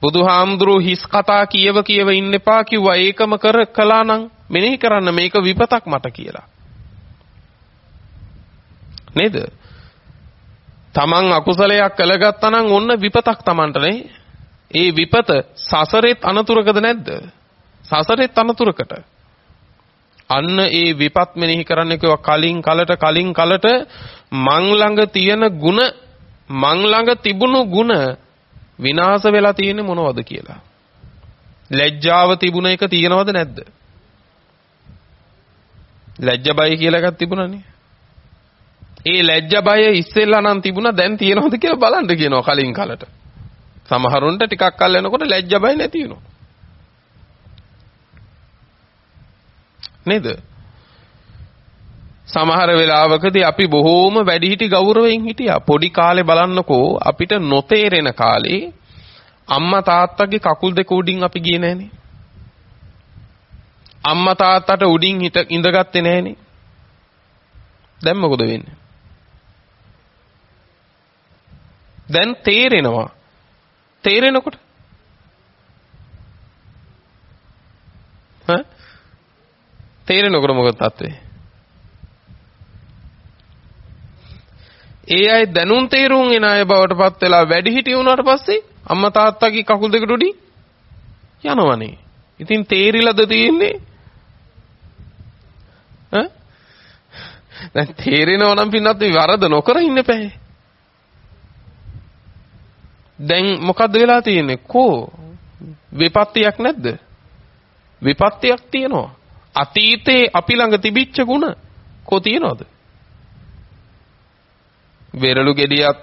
බුදුහාමුදුරුවෝ හිස් කතා කියව කියව ඉන්න එපා කිව්වා ඒකම කර කළා නම් මෙනෙහි කරන්න මේක විපතක් මට කියලා. නේද? තමන් අකුසලයක් කළගත්තා නම් ඔන්න විපතක් Tamanට නේ. ඒ විපත සසරෙත් අනතුරකද නැද්ද? සසරෙත් අනතුරකට. අන්න ඒ විපත් මෙනෙහි කරන්න කිව්වා කලින් කලට කලින් කලට මං ළඟ තියෙන ಗುಣ මං ළඟ තිබුණු ಗುಣ විනාශ වෙලා තියෙන්නේ මොනවද කියලා. ලැජ්ජාව තිබුණ එක තියෙනවද නැද්ද? ලැජ්ජ බය කියලා එකක් තිබුණානේ. ඒ ලැජ්ජ බය ඉස්සෙල්ලා නම් තිබුණා දැන් තියෙනවද කියලා බලන්න කියනවා කලින් කලට. සමහරුන්ට ටිකක් කල් යනකොට ලැජ්ජ බය නැති වෙනවා. නේද? සමහර වෙලාවකදී අපි බොහෝම වැඩිහිටි ගෞරවයෙන් හිටියා. පොඩි කාලේ බලන්නකෝ අපිට නොතේරෙන කාලේ අම්මා තාත්තගේ කකුල් දෙක උඩින් අපි ගියේ නෑනේ. අම්මා තාත්තට උඩින් හිට ඉඳගත්තේ නෑනේ. දැන් මොකද වෙන්නේ? දැන් තේරෙනවා. තේරෙනකොට හ තේරෙනකොට මොකද තත්ත්වේ? ඒ අය දැනුම් තේරුම් එන අය බවට පත් වෙලා වැඩි හිටිය වුණාට පස්සේ අම්මා තාත්තගේ කකුල් දෙකට උඩින් යනවනේ. ඉතින් තේරිලාද තියෙන්නේ? ඈ? දැන් තේරෙනව නම් පින්නත් මේ වරද නොකර ඉන්න එපා. දැන් මොකද්ද වෙලා තියෙන්නේ? කෝ විපත්තියක් නැද්ද? විපත්තියක් තියෙනවා. අතීතේ අපි ළඟ තිබිච්ච ಗುಣ කෝ තියනවද? වෙරළු ගෙඩියක්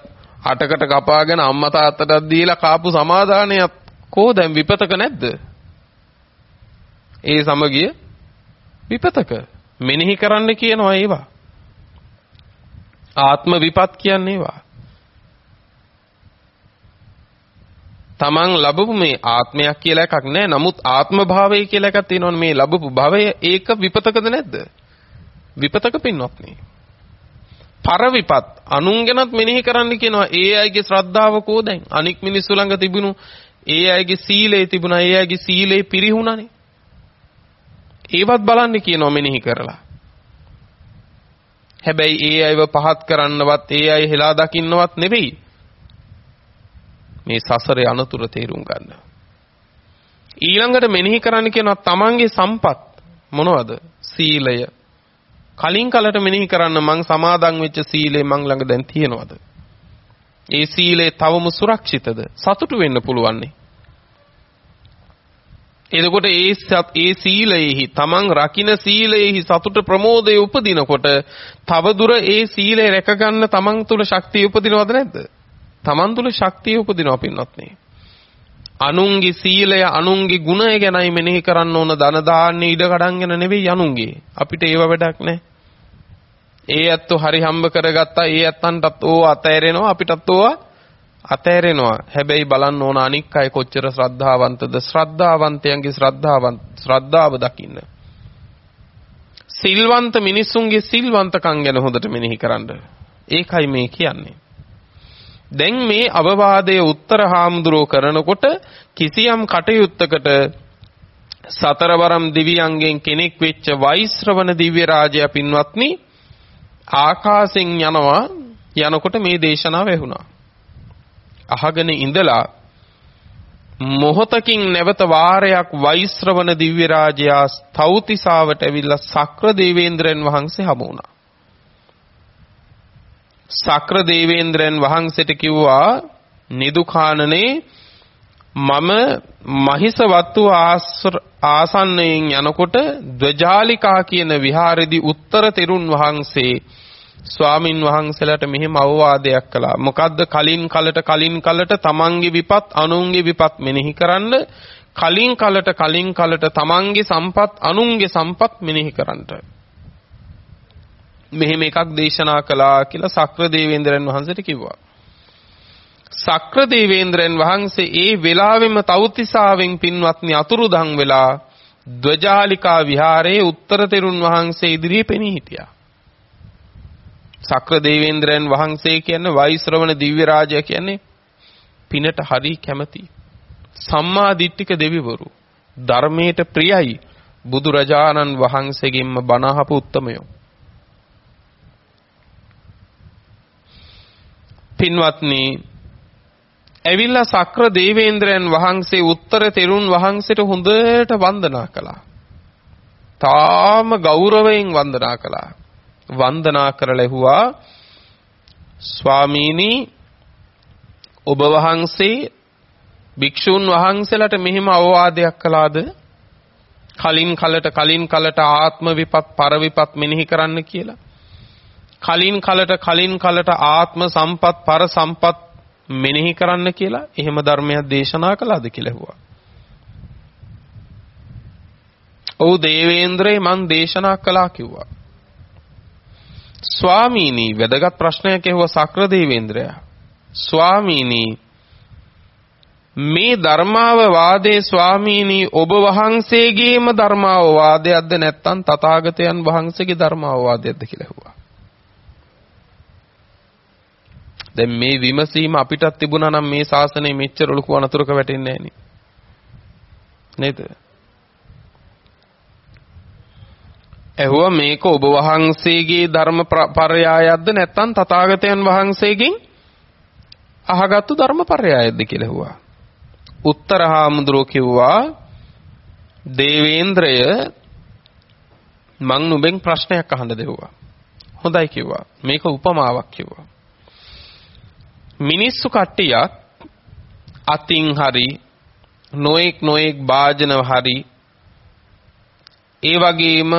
අටකට කපාගෙන අම්මා තාත්තටත් දීලා කාපු සමාදානයක් කෝ දැන් විපතක නැද්ද? ඒ සමගිය විපතක මෙනෙහි කරන්න කියනවා ඒවා. ආත්ම විපත් කියන්නේ ඒවා. තමන් ලැබපු මේ ආත්මයක් කියලා එකක් නැහැ. නමුත් ආත්ම භාවය කියලා එකක් තියෙනවනේ මේ ලැබපු භවය ඒක විපතකද නැද්ද? විපතක පින්වත්නි. පර විපත් අනුන්ගෙනත් මෙනෙහි කරන්න කියනවා. ඒ අයගේ ශ්‍රද්ධාව කෝ දැන්? අනික් මිනිස්සු ළඟ තිබුණු ඒ අයගේ සීලය තිබුණා. ඒ අයගේ සීලය පිරිහුණානේ. ඒවත් බලන්න කියනවා මෙනෙහි කරලා. හැබැයි ඒ අයව පහත් කරන්නවත් ඒ අය හෙලා දකින්නවත් නෙවෙයි. මේ සසරේ අනතුර තේරුම් ගන්න. ඊළඟට මෙනෙහි කරන්න කියනවා තමන්ගේ සම්පත් මොනවද? සීලය. කලින් කලට මෙනෙහි කරන්න මං සමාදන් වෙච්ච සීලය මං ළඟ දැන් තියෙනවද? ඒ සීලය තවම සුරක්ෂිතද? සතුටු වෙන්න පුළුවන්නේ. එතකොට ඒ ඒ සීලයෙහි තමන් රකින්න සීලයෙහි සතුට ප්‍රමෝදයේ උපදිනකොට තවදුර ඒ සීලය රැකගන්න තමන් තුල ශක්තිය උපදිනවද නැද්ද? තමන් තුල ශක්තිය උපදිනවා පින්වත්නි. අනුන්ගේ සීලය අනුන්ගේ ගුණය ගැනයි මෙනෙහි කරන්න ඕන ධන දාන්නේ ඉඩ කඩන්ගෙන නෙවෙයි අනුන්ගේ. අපිට ඒව වැඩක් නැහැ. ඒ ඇත්තෝ හරි හම්බ කරගත්තා ඒ ඇත්තන්ටත් ඕව අතෑරෙනවා අපිටත් ඕව අතෑරෙනවා. හැබැයි බලන්න ඕන අනික් අය කොච්චර ශ්‍රද්ධාවන්තද ශ්‍රද්ධාවන්තයන්ගේ ශ්‍රද්ධාවන්ත ශ්‍රද්ධාව දකින්න. සිල්වන්ත මිනිසුන්ගේ සිල්වන්තකම් ගැන හොඳට මෙනෙහි කරන්න. ඒකයි මේ කියන්නේ. දැන් මේ අවවාදයේ උත්තර හාමුදුරුව කරනකොට කිසියම් කටයුත්තකට සතරවරම් දිව්‍යයන්ගෙන් කෙනෙක් වෙච්ච වෛශ්‍රවණ දිව්‍ය රාජයා පින්වත්නි ආකාශෙන් යනවා යනකොට මේ දේශනාව ඇහුණා. අහගෙන ඉඳලා මොහොතකින් නැවත වාරයක් වෛශ්‍රවණ දිව්‍ය රාජයා තෞතිසාවට ඇවිල්ලා සක්‍ර දේවේන්ද්‍රයන් වහන්සේ හමු වුණා. සක්‍ර දේවේන්ද්‍රයන් වහන්සේට කිව්වා නිදුකානනේ මම මහිස වත්තු ආසන්නයෙන් යනකොට ද්වජාලිකා කියන විහාරෙදි උත්තර තෙරුන් වහන්සේ ස්වාමින් වහන්සේලාට මෙහෙම අවවාදයක් කළා. මොකද්ද කලින් කලට කලින් කලට තමන්ගේ විපත් අනුන්ගේ විපත් මෙනෙහි කරන්න කලින් කලට කලින් කලට තමන්ගේ සම්පත් අනුන්ගේ සම්පත් මෙනෙහි කරන්නට. මෙහෙම එකක් දේශනා කළා කියලා සක්‍ර දේවේන්ද්‍රයන් වහන්සේට කිව්වා. සක්‍ර දේවේන්ද්‍රයන් වහන්සේ ඒ වෙලාවෙම තවුතිසාවෙන් පින්වත්නි අතුරුදන් වෙලා ද්වජාලිකා විහාරයේ උත්තර තෙරුන් වහන්සේ ඉදිරියේ පෙනී හිටියා. සක්‍ර දේවේන්ද්‍රයන් වහන්සේ කියන්නේ වෛශ්‍රවණ දිව්‍ය රාජය කියන්නේ පිනට හරි කැමති සම්මා දිට්ඨික දෙවිවරු ධර්මයට ප්‍රියයි බුදුරජාණන් වහන්සේගෙන්ම බණ අහපු උත්තමයෝ පින්වත්නි ඇවිල්ලා සක්‍ර දේවේන්ද්‍රයන් වහන්සේ උත්තර තෙරුන් වහන්සේට හොඳට වන්දනා කළා. තාම ගෞරවයෙන් වන්දනා කළා. වන්දනා කරලා ඇහුවා ස්වාමීනි ඔබ වහන්සේ භික්ෂුන් වහන්සේලාට මෙහිම අවවාදයක් කළාද? කලින් කලට කලින් කලට ආත්ම විපත් පර විපත් මෙනෙහි කරන්න කියලා. කලින් කලට කලින් කලට ආත්ම සම්පත් පර සම්පත් මෙනෙහි කරන්න කියලා එහෙම ධර්මයක් දේශනා කළාද කියලා ඇහුවා. ඔව් දේවේන්ද්‍රේ මං දේශනා කළා කිව්වා. ස්වාමීනි වැදගත් ප්‍රශ්නයක් ඇහුවා සක්‍ර දේවේන්ද්‍රයා. ස්වාමීනි මේ ධර්මාව වාදේ ස්වාමීනි ඔබ වහන්සේගේම ධර්මාව වාදයක්ද නැත්නම් තථාගතයන් වහන්සේගේ ධර්මාව වාදයක්ද කියලා ඇහුවා. දැන් මේ විමසීම අපිටත් තිබුණා නම් මේ ශාසනය මෙච්චර ලොකු අනතුරක වැටෙන්නේ නැහැ නේද? ඇහුවා මේක ඔබ වහන්සේගේ ධර්ම පරයායක්ද නැත්නම් තථාගතයන් වහන්සේගෙන් අහගත්තු ධර්ම පරයායක්ද කියලා ඇහුවා. උත්තර හාමුදුරුව කිව්වා දේවේන්ද්‍රය මං නුඹෙන් ප්‍රශ්නයක් අහන්න දෙවුවා. හොඳයි කිව්වා. මේක උපමාවක් කිව්වා. මිනිස්සු කට්ටියක් අතින් හරි නොඑක් නොඑක් වාජනව හරි ඒ වගේම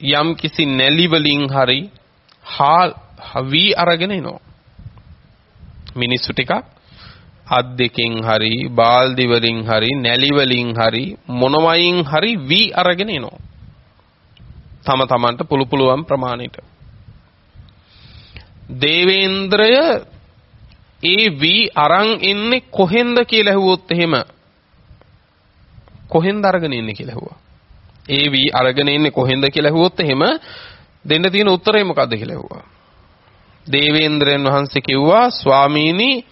යම් කිසි නැලි වලින් හරි හාල් වී අරගෙන එනවා. මිනිස්සු ටිකක් අත් දෙකෙන් හරි බාල්දි වලින් හරි නැලි වලින් හරි මොනවයින් හරි වී අරගෙන එනවා. තම තමන්ට පුළු පුළුවන් ප්‍රමාණයට. දේවේන්ද්‍රය ඒ වී අරන් එන්නේ කොහෙන්ද කියලා ඇහුවොත් එහෙම කොහෙන්ද අරගෙන ඉන්නේ කියලා ඇහුවා. ඒ වී අරගෙන ඉන්නේ කොහෙන්ද කියලා ඇහුවොත් එහෙම දෙන්න තියෙන උත්තරේ මොකද්ද කියලා ඇහුවා. දේවේන්ද්‍රයන් වහන්සේ කිව්වා ස්වාමීනි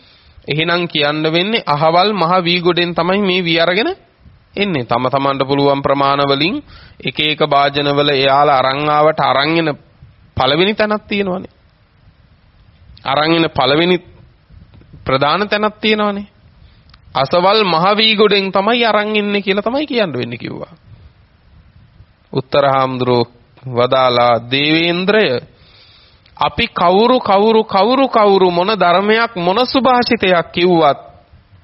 එහෙනම් කියන්න වෙන්නේ අහවල් මහ වී ගොඩෙන් තමයි මේ වී අරගෙන එන්නේ. තම තමන්ට පුළුවන් ප්‍රමාණ වලින් එක එක වාජනවල එයාලා අරන් ආවට අරන් එන පළවෙනි තැනක් තියෙනවනේ. අරන් එන පළවෙනි ප්‍රධාන තැනක් තියෙනවනේ. අසවල් මහවීගොඩෙන් තමයි අරන් ඉන්නේ කියලා තමයි කියන්න වෙන්නේ කිව්වා. උත්තරහාම්දුරෝ වදාලා දේවේන්ද්‍රය අපි කවුරු කවුරු කවුරු කවුරු මොන ධර්මයක් මොන සුභාෂිතයක් කිව්වත්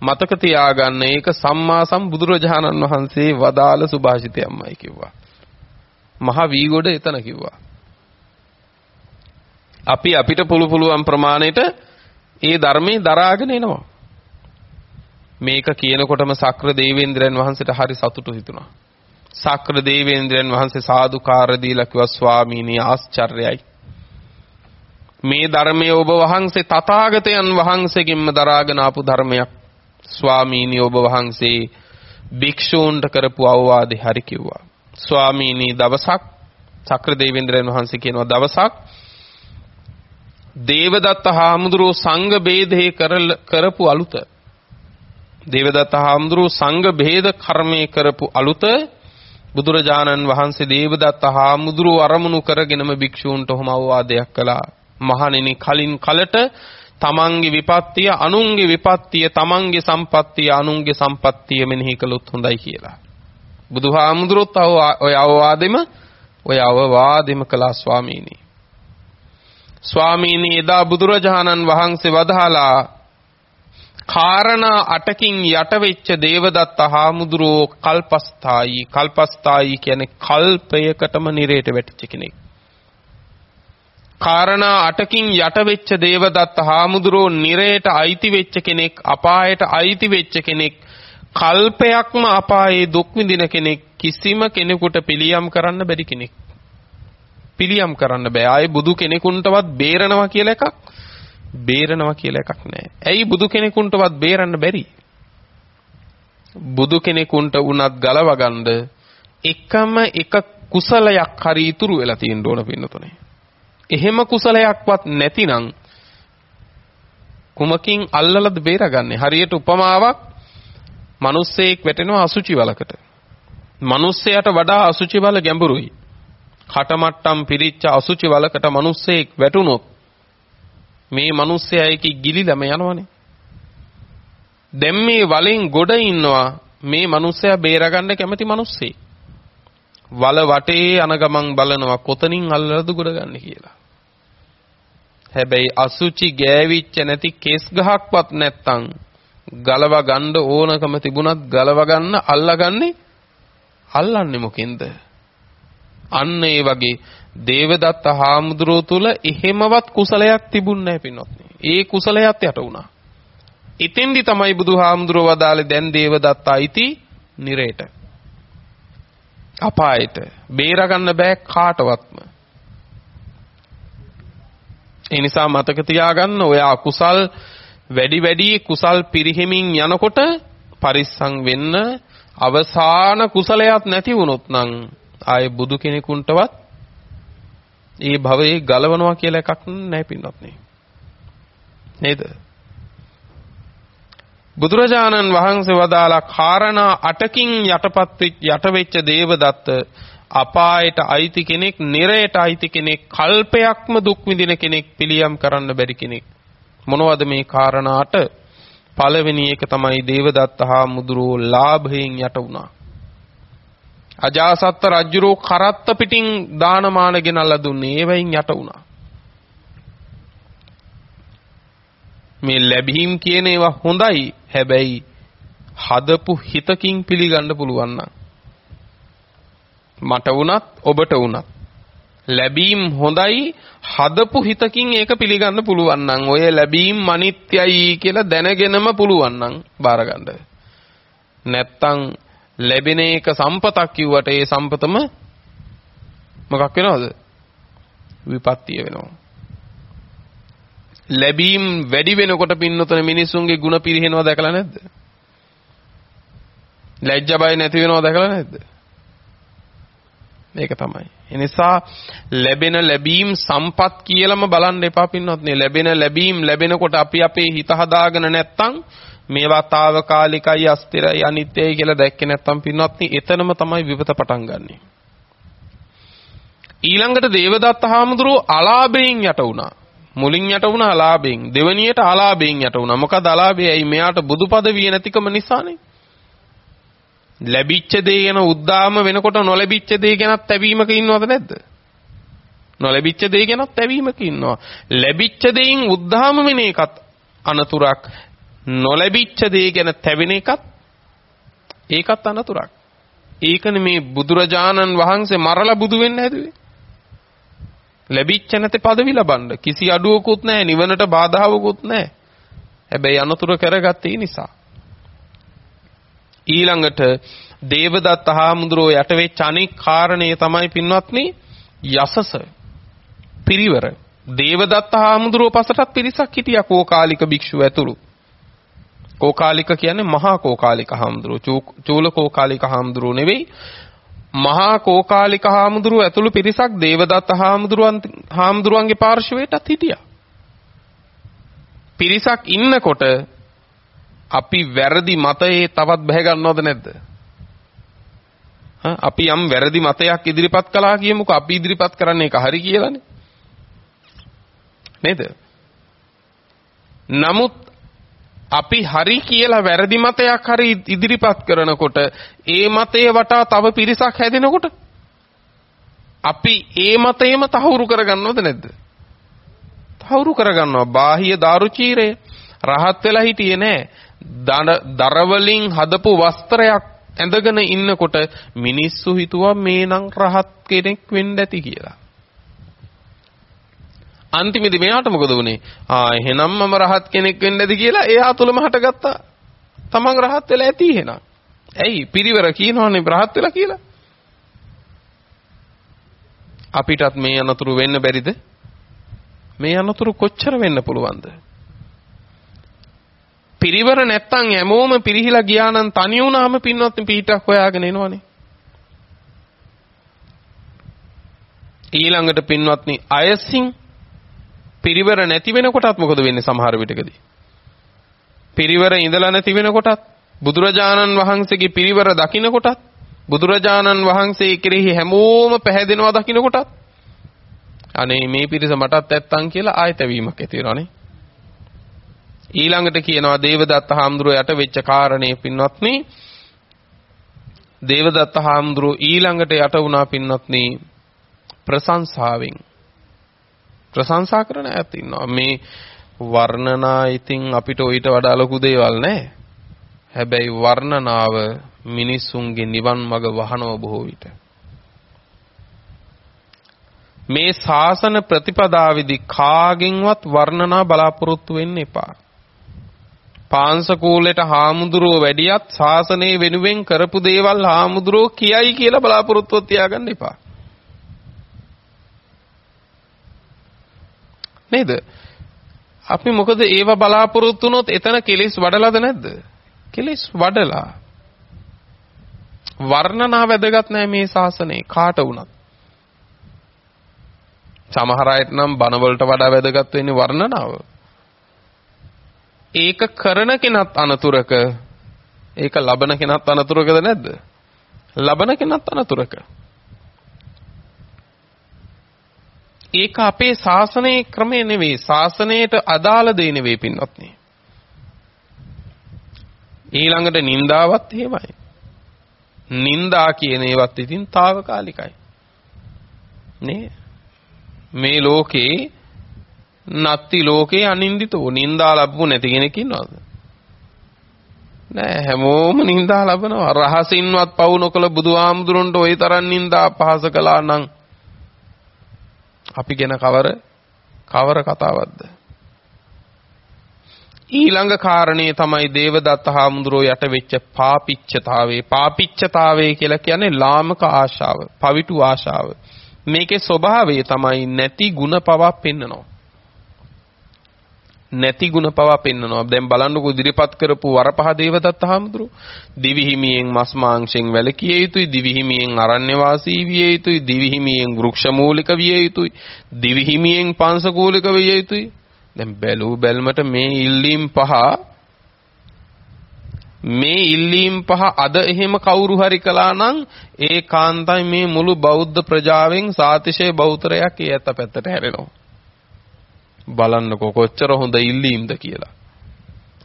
මතක තියාගන්න ඒක සම්මා සම්බුදුරජාණන් වහන්සේ වදාළ සුභාෂිතයක්මයි කිව්වා. මහ වීගොඩ එතන කිව්වා. අපි අපිට පුළු පුළුවන් ප්‍රමාණයට ඒ ධර්මයේ දරාගෙන එනවා. මේක කියනකොටම සක්‍ර දේවේන්ද්‍රයන් වහන්සේට හරි සතුටු හිතුණා. සක්‍ර දේවේන්ද්‍රයන් වහන්සේ සාදුකාර දීලා කිව්වා ස්වාමීනි ආශ්චර්යයි. මේ ධර්මයේ ඔබ වහන්සේ තථාගතයන් වහන්සේගෙන්ම දරාගෙන ආපු ධර්මයක්. ස්වාමීනි ඔබ වහන්සේ භික්ෂූන්ට කරපු අවවාදේ හරි කිව්වා. ස්වාමීනි දවසක් සක්‍ර දේවේන්ද්‍රයන් වහන්සේ කියනවා දවසක් දේවදත්ත හාමුදුරුවෝ සංඝ ભેදේ කරපු අලුත. දේවදත්ත හාමුදුරුවෝ සංඝ ભેද කර්මයේ කරපු අලුත බුදුරජාණන් වහන්සේ දේවදත්ත හාමුදුරුවෝ අරමුණු කරගෙනම භික්ෂූන්ට ඔහොම අවවාදයක් කළා. මහණෙනි කලින් කලට තමන්ගේ විපත්තිය අනුන්ගේ විපත්තිය තමන්ගේ සම්පත්තිය අනුන්ගේ සම්පත්තිය මෙනෙහි කළොත් හොඳයි කියලා. බුදුහාමුදුරුවෝත් ඔය අවවාදෙම ඔය අවවාදෙම කළා ස්වාමීනි. ස්වාමීනි එදා බුදුරජාණන් වහන්සේ වදාලා කාරණා අටකින් යට වෙච්ච දේවදත්ත හාමුදුරුවෝ කල්පස්ථායි කල්පස්ථායි කියන්නේ කල්පයකටම නිරේට වැටිච්ච කෙනෙක්. කාරණා අටකින් යට වෙච්ච දේවදත්ත හාමුදුරුවෝ නිරයට අයිති වෙච්ච කෙනෙක් අපායට අයිති වෙච්ච කෙනෙක් කල්පයක්ම අපායේ දුක් විඳින කෙනෙක් කිසිම කෙනෙකුට පිළියම් කරන්න බැරි කෙනෙක්. පිළියම් කරන්න බෑ ආයේ බුදු කෙනෙකුන්ටවත් බේරනවා කියලා එකක් බේරනවා කියලා එකක් නැහැ ඇයි බුදු කෙනෙකුන්ටවත් බේරන්න බැරි බුදු කෙනෙකුන්ට උනත් ගලවගන්න එකම එක කුසලයක් හරි ඉතුරු වෙලා තියෙන්න ඕන පින්නතුනේ එහෙම කුසලයක්වත් නැතිනම් කුමකින් අල්ලලද බේරගන්නේ? හරියට උපමාවක් මිනිස්සෙක් වැටෙනවා අසුචි වලකට. මිනිස්සයාට වඩා අසුචි වල ගැඹුරුයි. කටමට්ටම් පිරිච්ච අසුචි වලකට මිනිස්සෙක් වැටුනොත් මේ මිනිස්සයා ඒකේ ගිලිලම යනවනේ. දැන් මේ වලෙන් ගොඩ ඉන්නවා මේ මිනිස්සයා බේරගන්න කැමති මිනිස්සෙක්. වල වටේ යන ගමන් බලනවා කොතනින් අල්ලලාද ගොඩ ගන්න කියලා. හැබැයි අසුචි ගෑවිච්ච නැති කෙස් ගහක්වත් නැත්තම් ගලව ගන්න ඕනකම තිබුණත් ගලව ගන්න අල්ලගන්නේ අල්ලන්නේ මොකෙන්ද? අන්න ඒ වගේ දේවදත්ත හාමුදුරුවෝ තුල එහෙමවත් කුසලයක් තිබුණ නැහැ පින්වත්නි. ඒ කුසලයත් යට වුණා. ඉතින්දි තමයි බුදුහාමුදුරුවෝ වදාලේ දැන් දේවදත්ත අයිති නිරේට. අපායට බේරගන්න බෑ කාටවත්ම. ඒ නිසා මතක තියාගන්න ඔය අකුසල් වැඩි වැඩි කුසල් පිරිහිමින් යනකොට පරිස්සම් වෙන්න අවසාන කුසලයක් නැති වුණොත් නම් ආයේ බුදු කෙනෙකුන්ටවත් ඒ භවයේ ගලවනවා කියලා එකක් නැහැ පින්වත්නි. නේද? බුදුරජාණන් වහන්සේ වදාලා කාරණා 8කින් යටපත් යට වෙච්ච දේවදත්ත අපායට අයිති කෙනෙක්, නිරයට අයිති කෙනෙක්, කල්පයක්ම දුක් විඳින කෙනෙක්, පිළියම් කරන්න බැරි කෙනෙක්. මොනවද මේ කාරණාට? පළවෙනි එක තමයි දේවදත්ත හා මුදුරෝ ලාභයෙන් යට වුණා. අජාසත්ත රජුරෝ කරත්ත පිටින් දානමාන ගෙනල්ලා දුන්නේ ඒවයින් යට වුණා. මේ ලැබීම් කියන ඒවා හොඳයි හැබැයි හදපු හිතකින් පිළිගන්න පුළුවන් නම් මට වුණත් ඔබට වුණත් ලැබීම් හොඳයි හදපු හිතකින් ඒක පිළිගන්න පුළුවන් නම් ඔය ලැබීම් අනිත්‍යයි කියලා දැනගෙනම පුළුවන් නම් බාරගන්න. නැත්තම් ලැබෙන එක සම්පතක් කිව්වට ඒ සම්පතම මොකක් වෙනවද? විපත්තිය වෙනවා. ලැබීම් වැඩි වෙනකොට පින්නතන මිනිස්සුන්ගේ ಗುಣ පිරිහෙනවා දැකලා නැද්ද? ලැජ්ජා බය නැති වෙනවා දැකලා නැද්ද? මේක තමයි. ඒ නිසා ලැබෙන ලැබීම් සම්පත් කියලාම බලන්න එපා පින්නොත්නේ. ලැබෙන ලැබීම් ලැබෙනකොට අපි අපේ හිත හදාගෙන නැත්තම් මේවා తాවකාලිකයි අස්තිරයි අනිත්‍යයි කියලා දැක්කේ නැත්තම් පින්නොත්නි එතනම තමයි විපත පටන් ගන්නෙ. ඊළඟට දේවදත්ත හාමුදුරුවෝ අලාභයෙන් යට වුණා. මුලින් යට වුණා අලාභයෙන් දෙවනියට අලාභයෙන් යට වුණා. මොකද අලාභයයි මෙයාට බුදු පදවිය නැතිකම නිසානේ. ලැබිච්ච දේ ගැන උද්දාම වෙනකොට නොලැබිච්ච දේ ගැනත් තැවීමක ඉන්නවද නැද්ද? නොලැබිච්ච දේ ගැනත් තැවීමක ඉන්නවා. ලැබිච්ච දෙයින් උද්දාම වෙන එකත් අනතුරක්. නොලැබිච්ච දේ ගැන තැවෙන එකත් ඒකත් අනතුරක්. ඒකනේ මේ බුදුරජාණන් වහන්සේ මරලා බුදු වෙන්න හැදුවේ. ලැබිච්ච නැති පදවි ලබන්න කිසි අඩුවකුත් නැහැ නිවනට බාධාවකුත් නැහැ. හැබැයි අනතුර කරගත්තේ නිසා. ඊළඟට දේවදත්ත හාමුදුරුව යට වෙච්ච අනෙක් කාරණේ තමයි පින්වත්නි යසස පිරිවර දේවදත්ත හාමුදුරුව පසටත් පිරිසක් හිටියා කෝකාලික භික්ෂුව ඇතුළු කෝකාලික කියන්නේ මහා කෝකාලික හාමුදුරුව චූල කෝකාලික හාමුදුරුව නෙවෙයි මහා කෝකාලික හාමුදුරුව ඇතුළු පිරිසක් දේවදත්ත හාමුදුරුවන් හාමුදුරුවන්ගේ පාර්ශවයටත් හිටියා පිරිසක් ඉන්නකොට අපි වැරදි මතයේ තවත් බැහැ ගන්නවද නැද්ද? අපි යම් වැරදි මතයක් ඉදිරිපත් කළා කියමුකෝ අපි ඉදිරිපත් කරන්නේ ඒක හරි කියලානේ. නේද? නමුත් අපි හරි කියලා වැරදි මතයක් හරි ඉදිරිපත් කරනකොට ඒ මතයේ වටා තව පිරිසක් හැදෙනකොට අපි ඒ මතයේම තහවුරු කරගන්නවද නැද්ද? තහවුරු කරගන්නවා. බාහිය දාරුචීරය රහත් වෙලා හිටියේ නෑ. දරවලින් හදපු වස්ත්‍රයක් ඇඳගෙන ඉන්නකොට මිනිස්සු හිතුවා මේ නම් රහත් කෙනෙක් වෙන්න ඇති කියලා. අන්තිමේදී මෙයාට මොකද වුනේ? ආ එහෙනම් මම රහත් කෙනෙක් වෙන්න ඇති කියලා එයා තුලම හටගත්තා. තමන් රහත් වෙලා ඇති එහෙනම්. ඇයි පිරිවර කියනවනේ රහත් වෙලා කියලා? අපිටත් මේ අනතුරු වෙන්න බැරිද? මේ අනතුරු කොච්චර වෙන්න පුළුවන්ද? පිරිවර නැත්තම් හැමෝම පිරිහිලා ගියා නම් තනි වුණාම පින්වත් පිටක් හොයාගෙන එනවනේ. ඊළඟට පින්වත්නි අයසින් පිරිවර නැති වෙනකොටත් මොකද වෙන්නේ සමහර විටකදී? පිරිවර ඉඳලා නැති වෙනකොටත් බුදුරජාණන් වහන්සේගේ පිරිවර දකින්නකොටත් බුදුරජාණන් වහන්සේ කෙරෙහි හැමෝම පැහැදෙනවා දකින්නකොටත් අනේ මේ පිරිස මටත් ඇත්තන් කියලා ආයතවීමක් ඇති වෙනවනේ. ඊළඟට කියනවා දේවදත්ත හාමුදුරුවෝ යට වෙච්ච කාරණේ පින්වත්නි දේවදත්ත හාමුදුරුවෝ ඊළඟට යට වුණා පින්වත්නි ප්‍රශංසාවෙන් ප්‍රශංසා කරන අයත් ඉන්නවා. මේ වර්ණනා ඉතින් අපිට ඊට වඩා ලොකු දේවල් නැහැ. හැබැයි වර්ණනාව මිනිසුන්ගේ නිවන් මඟ වහනව බොහෝ විට. මේ ශාසන ප්‍රතිපදාවේදී කාගෙන්වත් වර්ණනා බලාපොරොත්තු වෙන්න එපා. පාංශකූලෙට හාමුදුරුව වැඩියත් ශාසනය වෙනුවෙන් කරපු දේවල් හාමුදුරුව කියයි කියලා බලාපොරොත්තුවක් තියාගන්න එපා. නේද? අපි මොකද ඒව බලාපොරොත්තු වුණොත් එතන කෙලිස් වඩලාද නැද්ද? කෙලිස් වඩලා. වර්ණනා වැදගත් නැහැ මේ ශාසනයේ කාට වුණත්. සමහර අයට නම් බණ වලට වඩා වැදගත් වෙන්නේ වර්ණනාව. ඒක කරන කෙනත් අනතුරක ඒක ලබන කෙනත් අනතුරකද නැද්ද? ලබන කෙනත් අනතුරක. ඒක අපේ ශාසනයේ ක්‍රමය නෙවෙයි ශාසනයට අදාළ දෙය නෙවෙයි පින්වත්නි. ඊළඟට නින්දාවත් එහෙමයි. නින්දා කියන ඒවත් ඉතින් తాවකාලිකයි. නේ මේ ලෝකේ නත්ති ලෝකේ අනින්දිතෝ නින්දා ලැබු නැති කෙනෙක් ඉන්නවද? නෑ හැමෝම නින්දා ලබනවා රහසින්වත් පවු නොකළ බුදුහාමුදුරන්ට ওই තරම් නින්දා පහස කළා නම් අපි ගැන කවර කවර කතාවක්ද? ඊළඟ කාරණේ තමයි දේවදත්ත හාමුදුරුවෝ යට වෙච්ච පාපිච්චතාවේ. පාපිච්චතාවේ කියලා කියන්නේ ලාමක ආශාව, පවිටු ආශාව. මේකේ ස්වභාවය තමයි නැති ಗುಣ පවක් පෙන්නනවා. නැති ಗುಣ පවා පෙන්වනවා. දැන් බලන්නකෝ ඉදිරිපත් කරපු වරපහ දේවදත්ත හාමුදුරු දිවි හිමියෙන් මස් මාංශයෙන් වැළකිය යුතුයි, දිවි හිමියෙන් අරණ්‍ය වාසී විය යුතුයි, දිවි හිමියෙන් වෘක්ෂ මූලික විය යුතුයි, දිවි හිමියෙන් පංශකූලික විය යුතුයි. දැන් බැලූ බැල්මට මේ ඉල්ලීම් පහ මේ ඉල්ලීම් පහ අද එහෙම කවුරු හරි කළා නම් ඒකාන්තයි මේ මුළු බෞද්ධ ප්‍රජාවෙන් සාතිශය බෞතරයක් ඒ ඇත්ත පැත්තට හැරෙනවා. බලන්නකෝ කොච්චර හොඳ ඉල්ලීම්ද කියලා.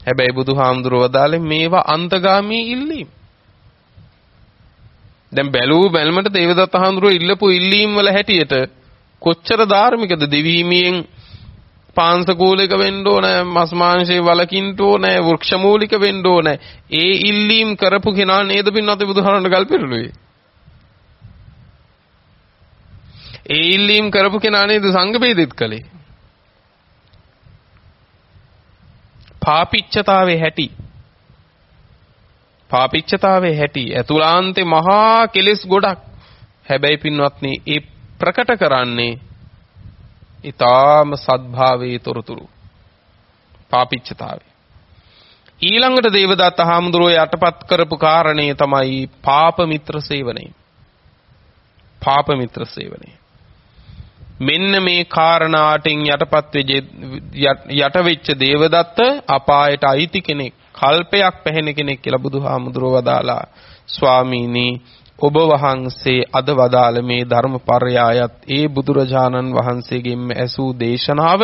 හැබැයි බුදුහාමුදුරුව වදාලේ මේවා අන්තගාමී ඉල්ලීම්. දැන් බැලූ බැලමට දේවදත්ත හාමුදුරුව ඉල්ලපු ඉල්ලීම් වල හැටියට කොච්චර ධාර්මිකද දෙවීමියෙන් පාංශකූලික වෙන්න ඕනේ මස් මාංශේ වලකින්න ඕනේ වෘක්ෂ මූලික වෙන්න ඕනේ ඒ ඉල්ලීම් කරපු කෙනා නේද පින්නත් බුදුහාරණ ගල් පෙරළුවේ ඒ ඉල්ලීම් කරපු කෙනා නේද සංඝ බේදෙත් කළේ පාපිච්චතාවේ හැටි. පාපිච්චතාවේ හැටි. ඇතුළාන්තේ මහා කෙලෙස් ගොඩක්. හැබැයි පින්වත්නි ඒ ප්‍රකට කරන්නේ ඊ타ම සද්භාවයේ තොරතුරු. පාපිච්චතාවේ. ඊළඟට දේවදත්ත හාමුදුරුවෝ යටපත් කරපු කාරණේ තමයි පාප මිත්‍ර සේවනය. පාප මිත්‍ර සේවනය. මෙන්න මේ කාරණාටින් යටපත් යට වෙච්ච දේවදත්ත අපායට අයිති කෙනෙක් කල්පයක් පැහෙන කෙනෙක් කියලා බුදුහාමුදුරුව වදාලා ස්වාමීනි ඔබ වහන්සේ අද වදාළ මේ ධර්මපරයයත් ඒ බුදුරජාණන් වහන්සේගෙන්ම ඇසූ දේශනාව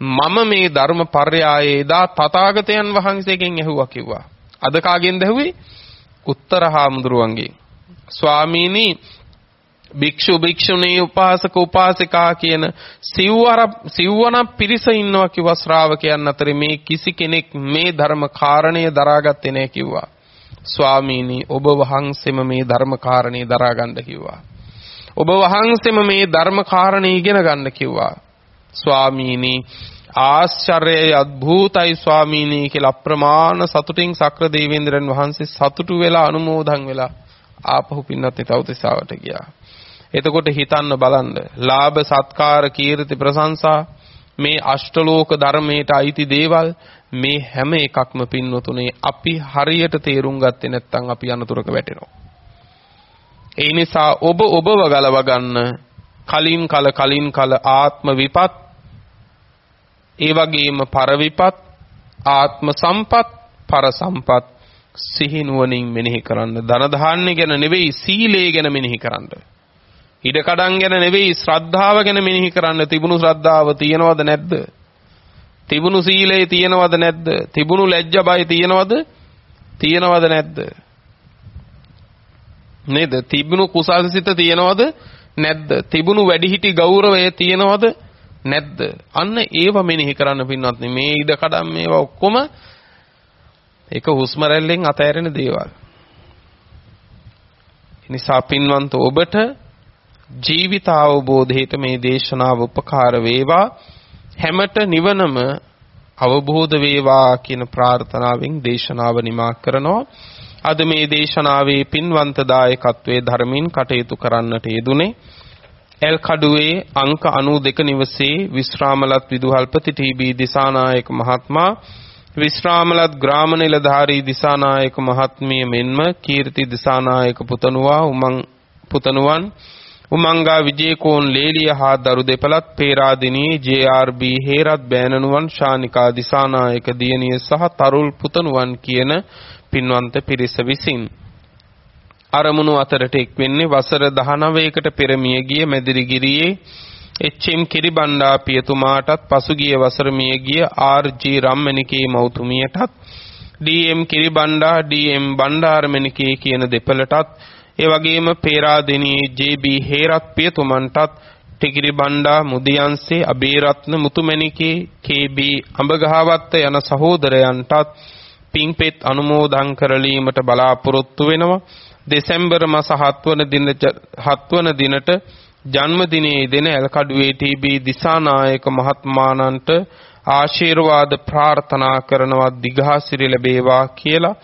මම මේ ධර්මපරයයේ දා තථාගතයන් වහන්සේගෙන් ඇහුවා කිව්වා. අද කාගෙන්ද ඇහුවේ? උත්තර හාමුදුරුවන්ගෙන්. ස්වාමීනි භික්ෂු භික්ෂුණී උපාසක උපාසිකා කියන සිව්වර සිව්වන පිරිස ඉන්නවා කිව්වා ශ්‍රාවකයන් අතරේ මේ කිසි කෙනෙක් මේ ධර්ම කාරණය දරාගත්තේ නැහැ කිව්වා. ස්වාමීනි ඔබ වහන්සේම මේ ධර්ම කාරණේ දරා ගන්න කිව්වා. ඔබ වහන්සේම මේ ධර්ම කාරණේ ඉගෙන ගන්න කිව්වා. ස්වාමීනි ආශ්චර්යයි අద్භූතයි ස්වාමීනි කියලා අප්‍රමාණ සතුටින් සක්‍ර දේවේන්ද්‍රයන් වහන්සේ සතුටු වෙලා අනුමෝදන් වෙලා ආපහු පින්නත් තවතිසාවට ගියා. එතකොට හිතන්න බලන්න ලාභ සත්කාර කීර්ති ප්‍රශංසා මේ අෂ්ටලෝක ධර්මයට අයිති දේවල් මේ හැම එකක්ම පින්වතුනේ අපි හරියට තේරුම් ගත්තේ නැත්නම් අපි අනතුරක වැටෙනවා. ඒ නිසා ඔබ ඔබව ගලව ගන්න කලින් කල කලින් කල ආත්ම විපත් ඒ වගේම පර විපත් ආත්ම සම්පත් පර සම්පත් සිහි නුවණින් මෙනෙහි කරන්න ධන ධාන්‍ය ගැන නෙවෙයි සීලය ගැන මෙනෙහි කරන්න ඉඩකඩම් ගැන නෙවෙයි ශ්‍රද්ධාව ගැන මෙනෙහි කරන්න තිබුණු ශ්‍රද්ධාව තියෙනවද නැද්ද? තිබුණු සීලය තියෙනවද නැද්ද? තිබුණු ලැජ්ජ බය තියෙනවද? තියෙනවද නැද්ද? නේද? තිබුණු කුසල්සිත තියෙනවද නැද්ද? තිබුණු වැඩිහිටි ගෞරවය තියෙනවද නැද්ද? අන්න ඒව මෙනෙහි කරන්න පින්වත් මේ ඉඩකඩම් මේවා ඔක්කොම ඒක හුස්ම රැල්ලෙන් අතෑරෙන දේවල්. නිසා පින්වන්ත ඔබට ජීවිත අවබෝධයට මේ දේශනාව උපකාර වේවා. හැමත නිවනම අවබෝධ වේවා කියන ප්‍රාර්ථනාවෙන් දේශනාව නිමා කරනවා. අද මේ දේශනාවේ පින්වන්ත දායකත්වයේ ධර්මින් කටයුතු කරන්නට යෙදුනේ එල් කඩුවේ අංක 92 නිවසේ විශ්‍රාමලත් විදුහල්පති ටීබී දිසානායක මහත්මයා විශ්‍රාමලත් ග්‍රාම නිලධාරී දිසානායක මහත්මිය මෙන්ම කීර්ති දිසානායක පුතණුවා උමං පුතණුවන් උමංගා විජේකෝන් ලේලිය හා දරු දෙපළත් පේරාදෙණියේ ජේ.ආර්.බ්. හේරත් බෑනනුවන් ශානිකා දිසානායක දියණිය සහ තරුල් පුතණුවන් කියන පින්වන්ත පිරිස විසින් අරමුණු අතරට එක් වෙන්නේ වසර 19කට පෙර මිය ගිය මැදිරිගිරියේ එච්.එම්. කිරිබණ්ඩා පියතුමාටත් පසුගිය වසර මිය ගිය R G. Rammanike මෞතුමියටත් D M. Kiribanda D M. Bandaramanike කියන දෙපළටත් ඒ වගේම පේරාදෙණියේ ජේ.බී. හේරත් පියතුමන්ටත් ටිකිරි බණ්ඩා මුදියන්සේ අබේරත්න මුතුමැණිකේ කේ.බී. අඹගහවත්ත යන සහෝදරයන්ටත් පින්පෙත් අනුමෝදන් කරලීමට බලාපොරොත්තු වෙනවා දෙසැම්බර් මාස 7 වන දින 7 වන දිනට ජන්මදිනයේ දෙන එල්කඩුවේ ටීබී දිසානායක මහත්මාණන්ට ආශිර්වාද ප්‍රාර්ථනා කරනවා දිගහසිරි ලැබේවා කියලා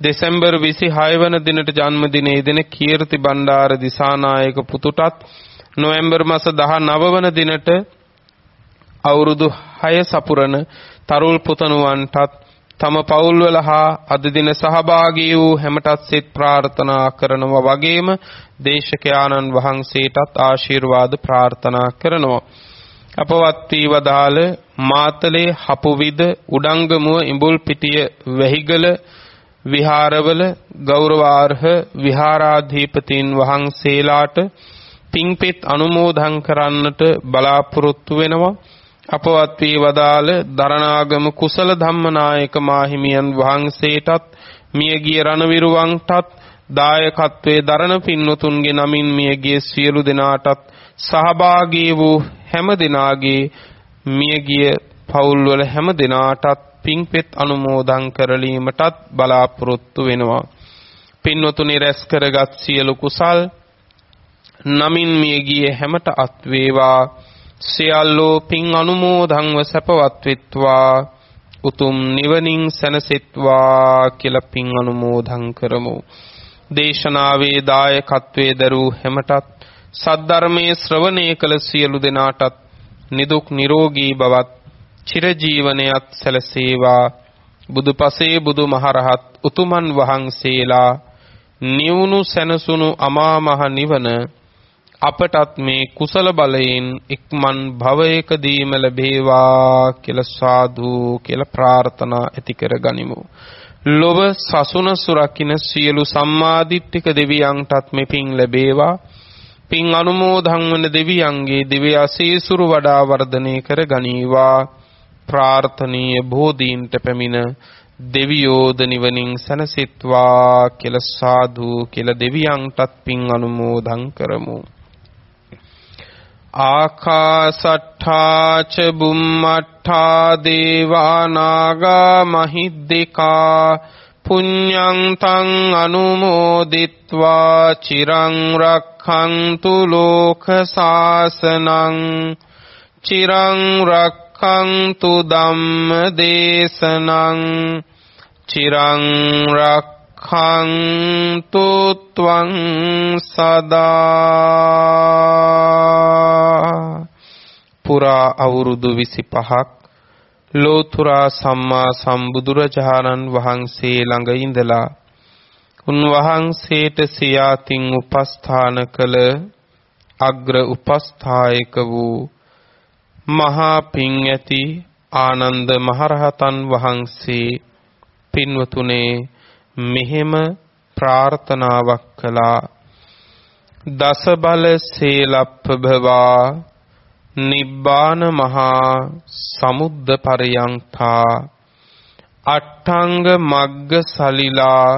දෙසැම්බර් 26 වන දිනට ජන්මදිනයේ දෙන කීර්ති බණ්ඩාර දිසානායක පුතුටත් නොවැම්බර් මාස 19 වන දිනට අවුරුදු 6 සපුරන තරුල් පුතණුවන්ටත් තම පවුල්වල හා අද දින සහභාගී වූ හැමටත් සිත ප්‍රාර්ථනා කරනවා වගේම දේශකයාණන් වහන්සේටත් ආශිර්වාද ප්‍රාර්ථනා කරනවා. අපවත් වී වදාළ මාතලේ හපුවිද උඩංගමුව ඉඹුල් පිටිය වැහිගල විහාරවල ගෞරවාර්හ විහාරාධිපතීන් වහන්සේලාට පින්පෙත් අනුමෝදන් කරන්නට බලාපොරොත්තු වෙනවා. අපවත් වී වදාළ දරණාගම කුසල ධම්මනායක මාහිමියන් වහන්සේටත් මියගිය රණවිරුවන්ටත් දායකත්වයේ දරණ පින්වතුන්ගේ නමින් මියගිය සියලු දෙනාටත් සහභාගී වූ හැම දෙනාගේ මියගිය පවුල්වල හැම දෙනාටත් පින්පෙත් අනුමෝදන් කරලීමටත් බලාපොරොත්තු වෙනවා. පින්වතුනි රැස් කරගත් සියලු කුසල් නමින් මියගිය හැමට අත් වේවා. සියල්ලෝ පින් අනුමෝදන්ව සැපවත් වෙත්වා උතුම් නිවනින් සැනසෙත්වා කියලා පින් අනුමෝදන් කරමු. දේශනාවේ දායකත්වයේ දරූ හැමටත් සද්ධර්මයේ ශ්‍රවණය කළ සියලු දෙනාටත් නිදුක් නිරෝගී බවත් චිරජීවනයත් සැලසේවා බුදුපසේ බුදුමහරහත් උතුමන් වහන්සේලා නිවුණු සැනසුණු අමා මහ නිවන අපටත් මේ කුසල බලයෙන් ඉක්මන් භවයකදීම ලැබේවා කියලා සාදු කියලා ප්‍රාර්ථනා ඇති කර ගනිමු. ලොව සසුන සුරකින්න සියලු සම්මාදිට්ඨික දෙවියන්ටත් මෙපින් ලැබේවා. පින් අනුමෝදන් වන දෙවියන්ගේ දිව්‍ය අසීසුරු වඩා වර්ධනය කර ගනීවා. ප්‍රාර්ථනීය බෝධීන්ට පැමිණ දෙවියෝද නිවනින් සැනසෙත්වා කියලා සාදු කියලා දෙවියන්ටත් පින් අනුමෝදන් කරමු. ආකාසට්ඨා ච බුම්මට්ඨා දේවා නාග මහිද්దికා පුඤ්ඤං තං අනුමෝදිත්වා චිරං රක්ඛන්තු ලෝක සාසනං චිරං රක්ඛන්තු ධම්ම දේශනං චිරං රක්ඛන්තු ත්වං සදා පුරා අවුරුදු 25ක් ලෝතුරා සම්මා සම්බුදුරජාණන් වහන්සේ ළඟ ඉඳලා උන්වහන්සේට සියාතින් උපස්ථාන කළ අග්‍ර උපස්ථායක වූ මහා පිං ඇති ආනන්ද මහරහතන් වහන්සේ පින්වතුනේ මෙහෙම ප්‍රාර්ථනාවක් කළා. දස බල සේලප්පභවා නිබ්බාන මහා සමුද්ද පරයන්තා අට්ඨංග මග්ග සලිලා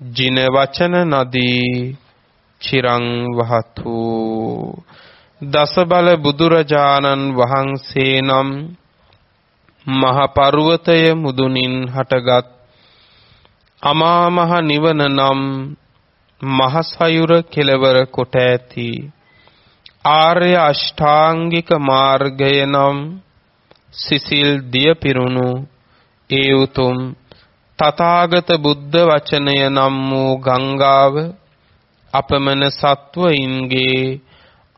ජින වචන නදී චිරං වහතු. දස බල බුදුරජාණන් වහන්සේ නම් මහ පර්වතය මුදුනින් හටගත් අමා මහ නිවන නම් මහ සයුර කෙලවර කොට ඇති ආර්ය අෂ්ටාංගික මාර්ගය නම් සිසිල් දිය පිරුණු ඒ උතුම් තථාගත බුද්ධ වචනය නම් වූ ගංගාව අපමණ සත්වයින්ගේ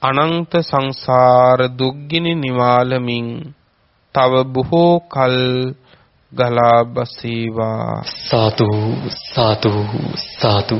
අනන්ත සංසාර දුක්ගිනි නිවාලමින් තව බොහෝ කල් ගලා බසීවා සාදු සාදු සාදු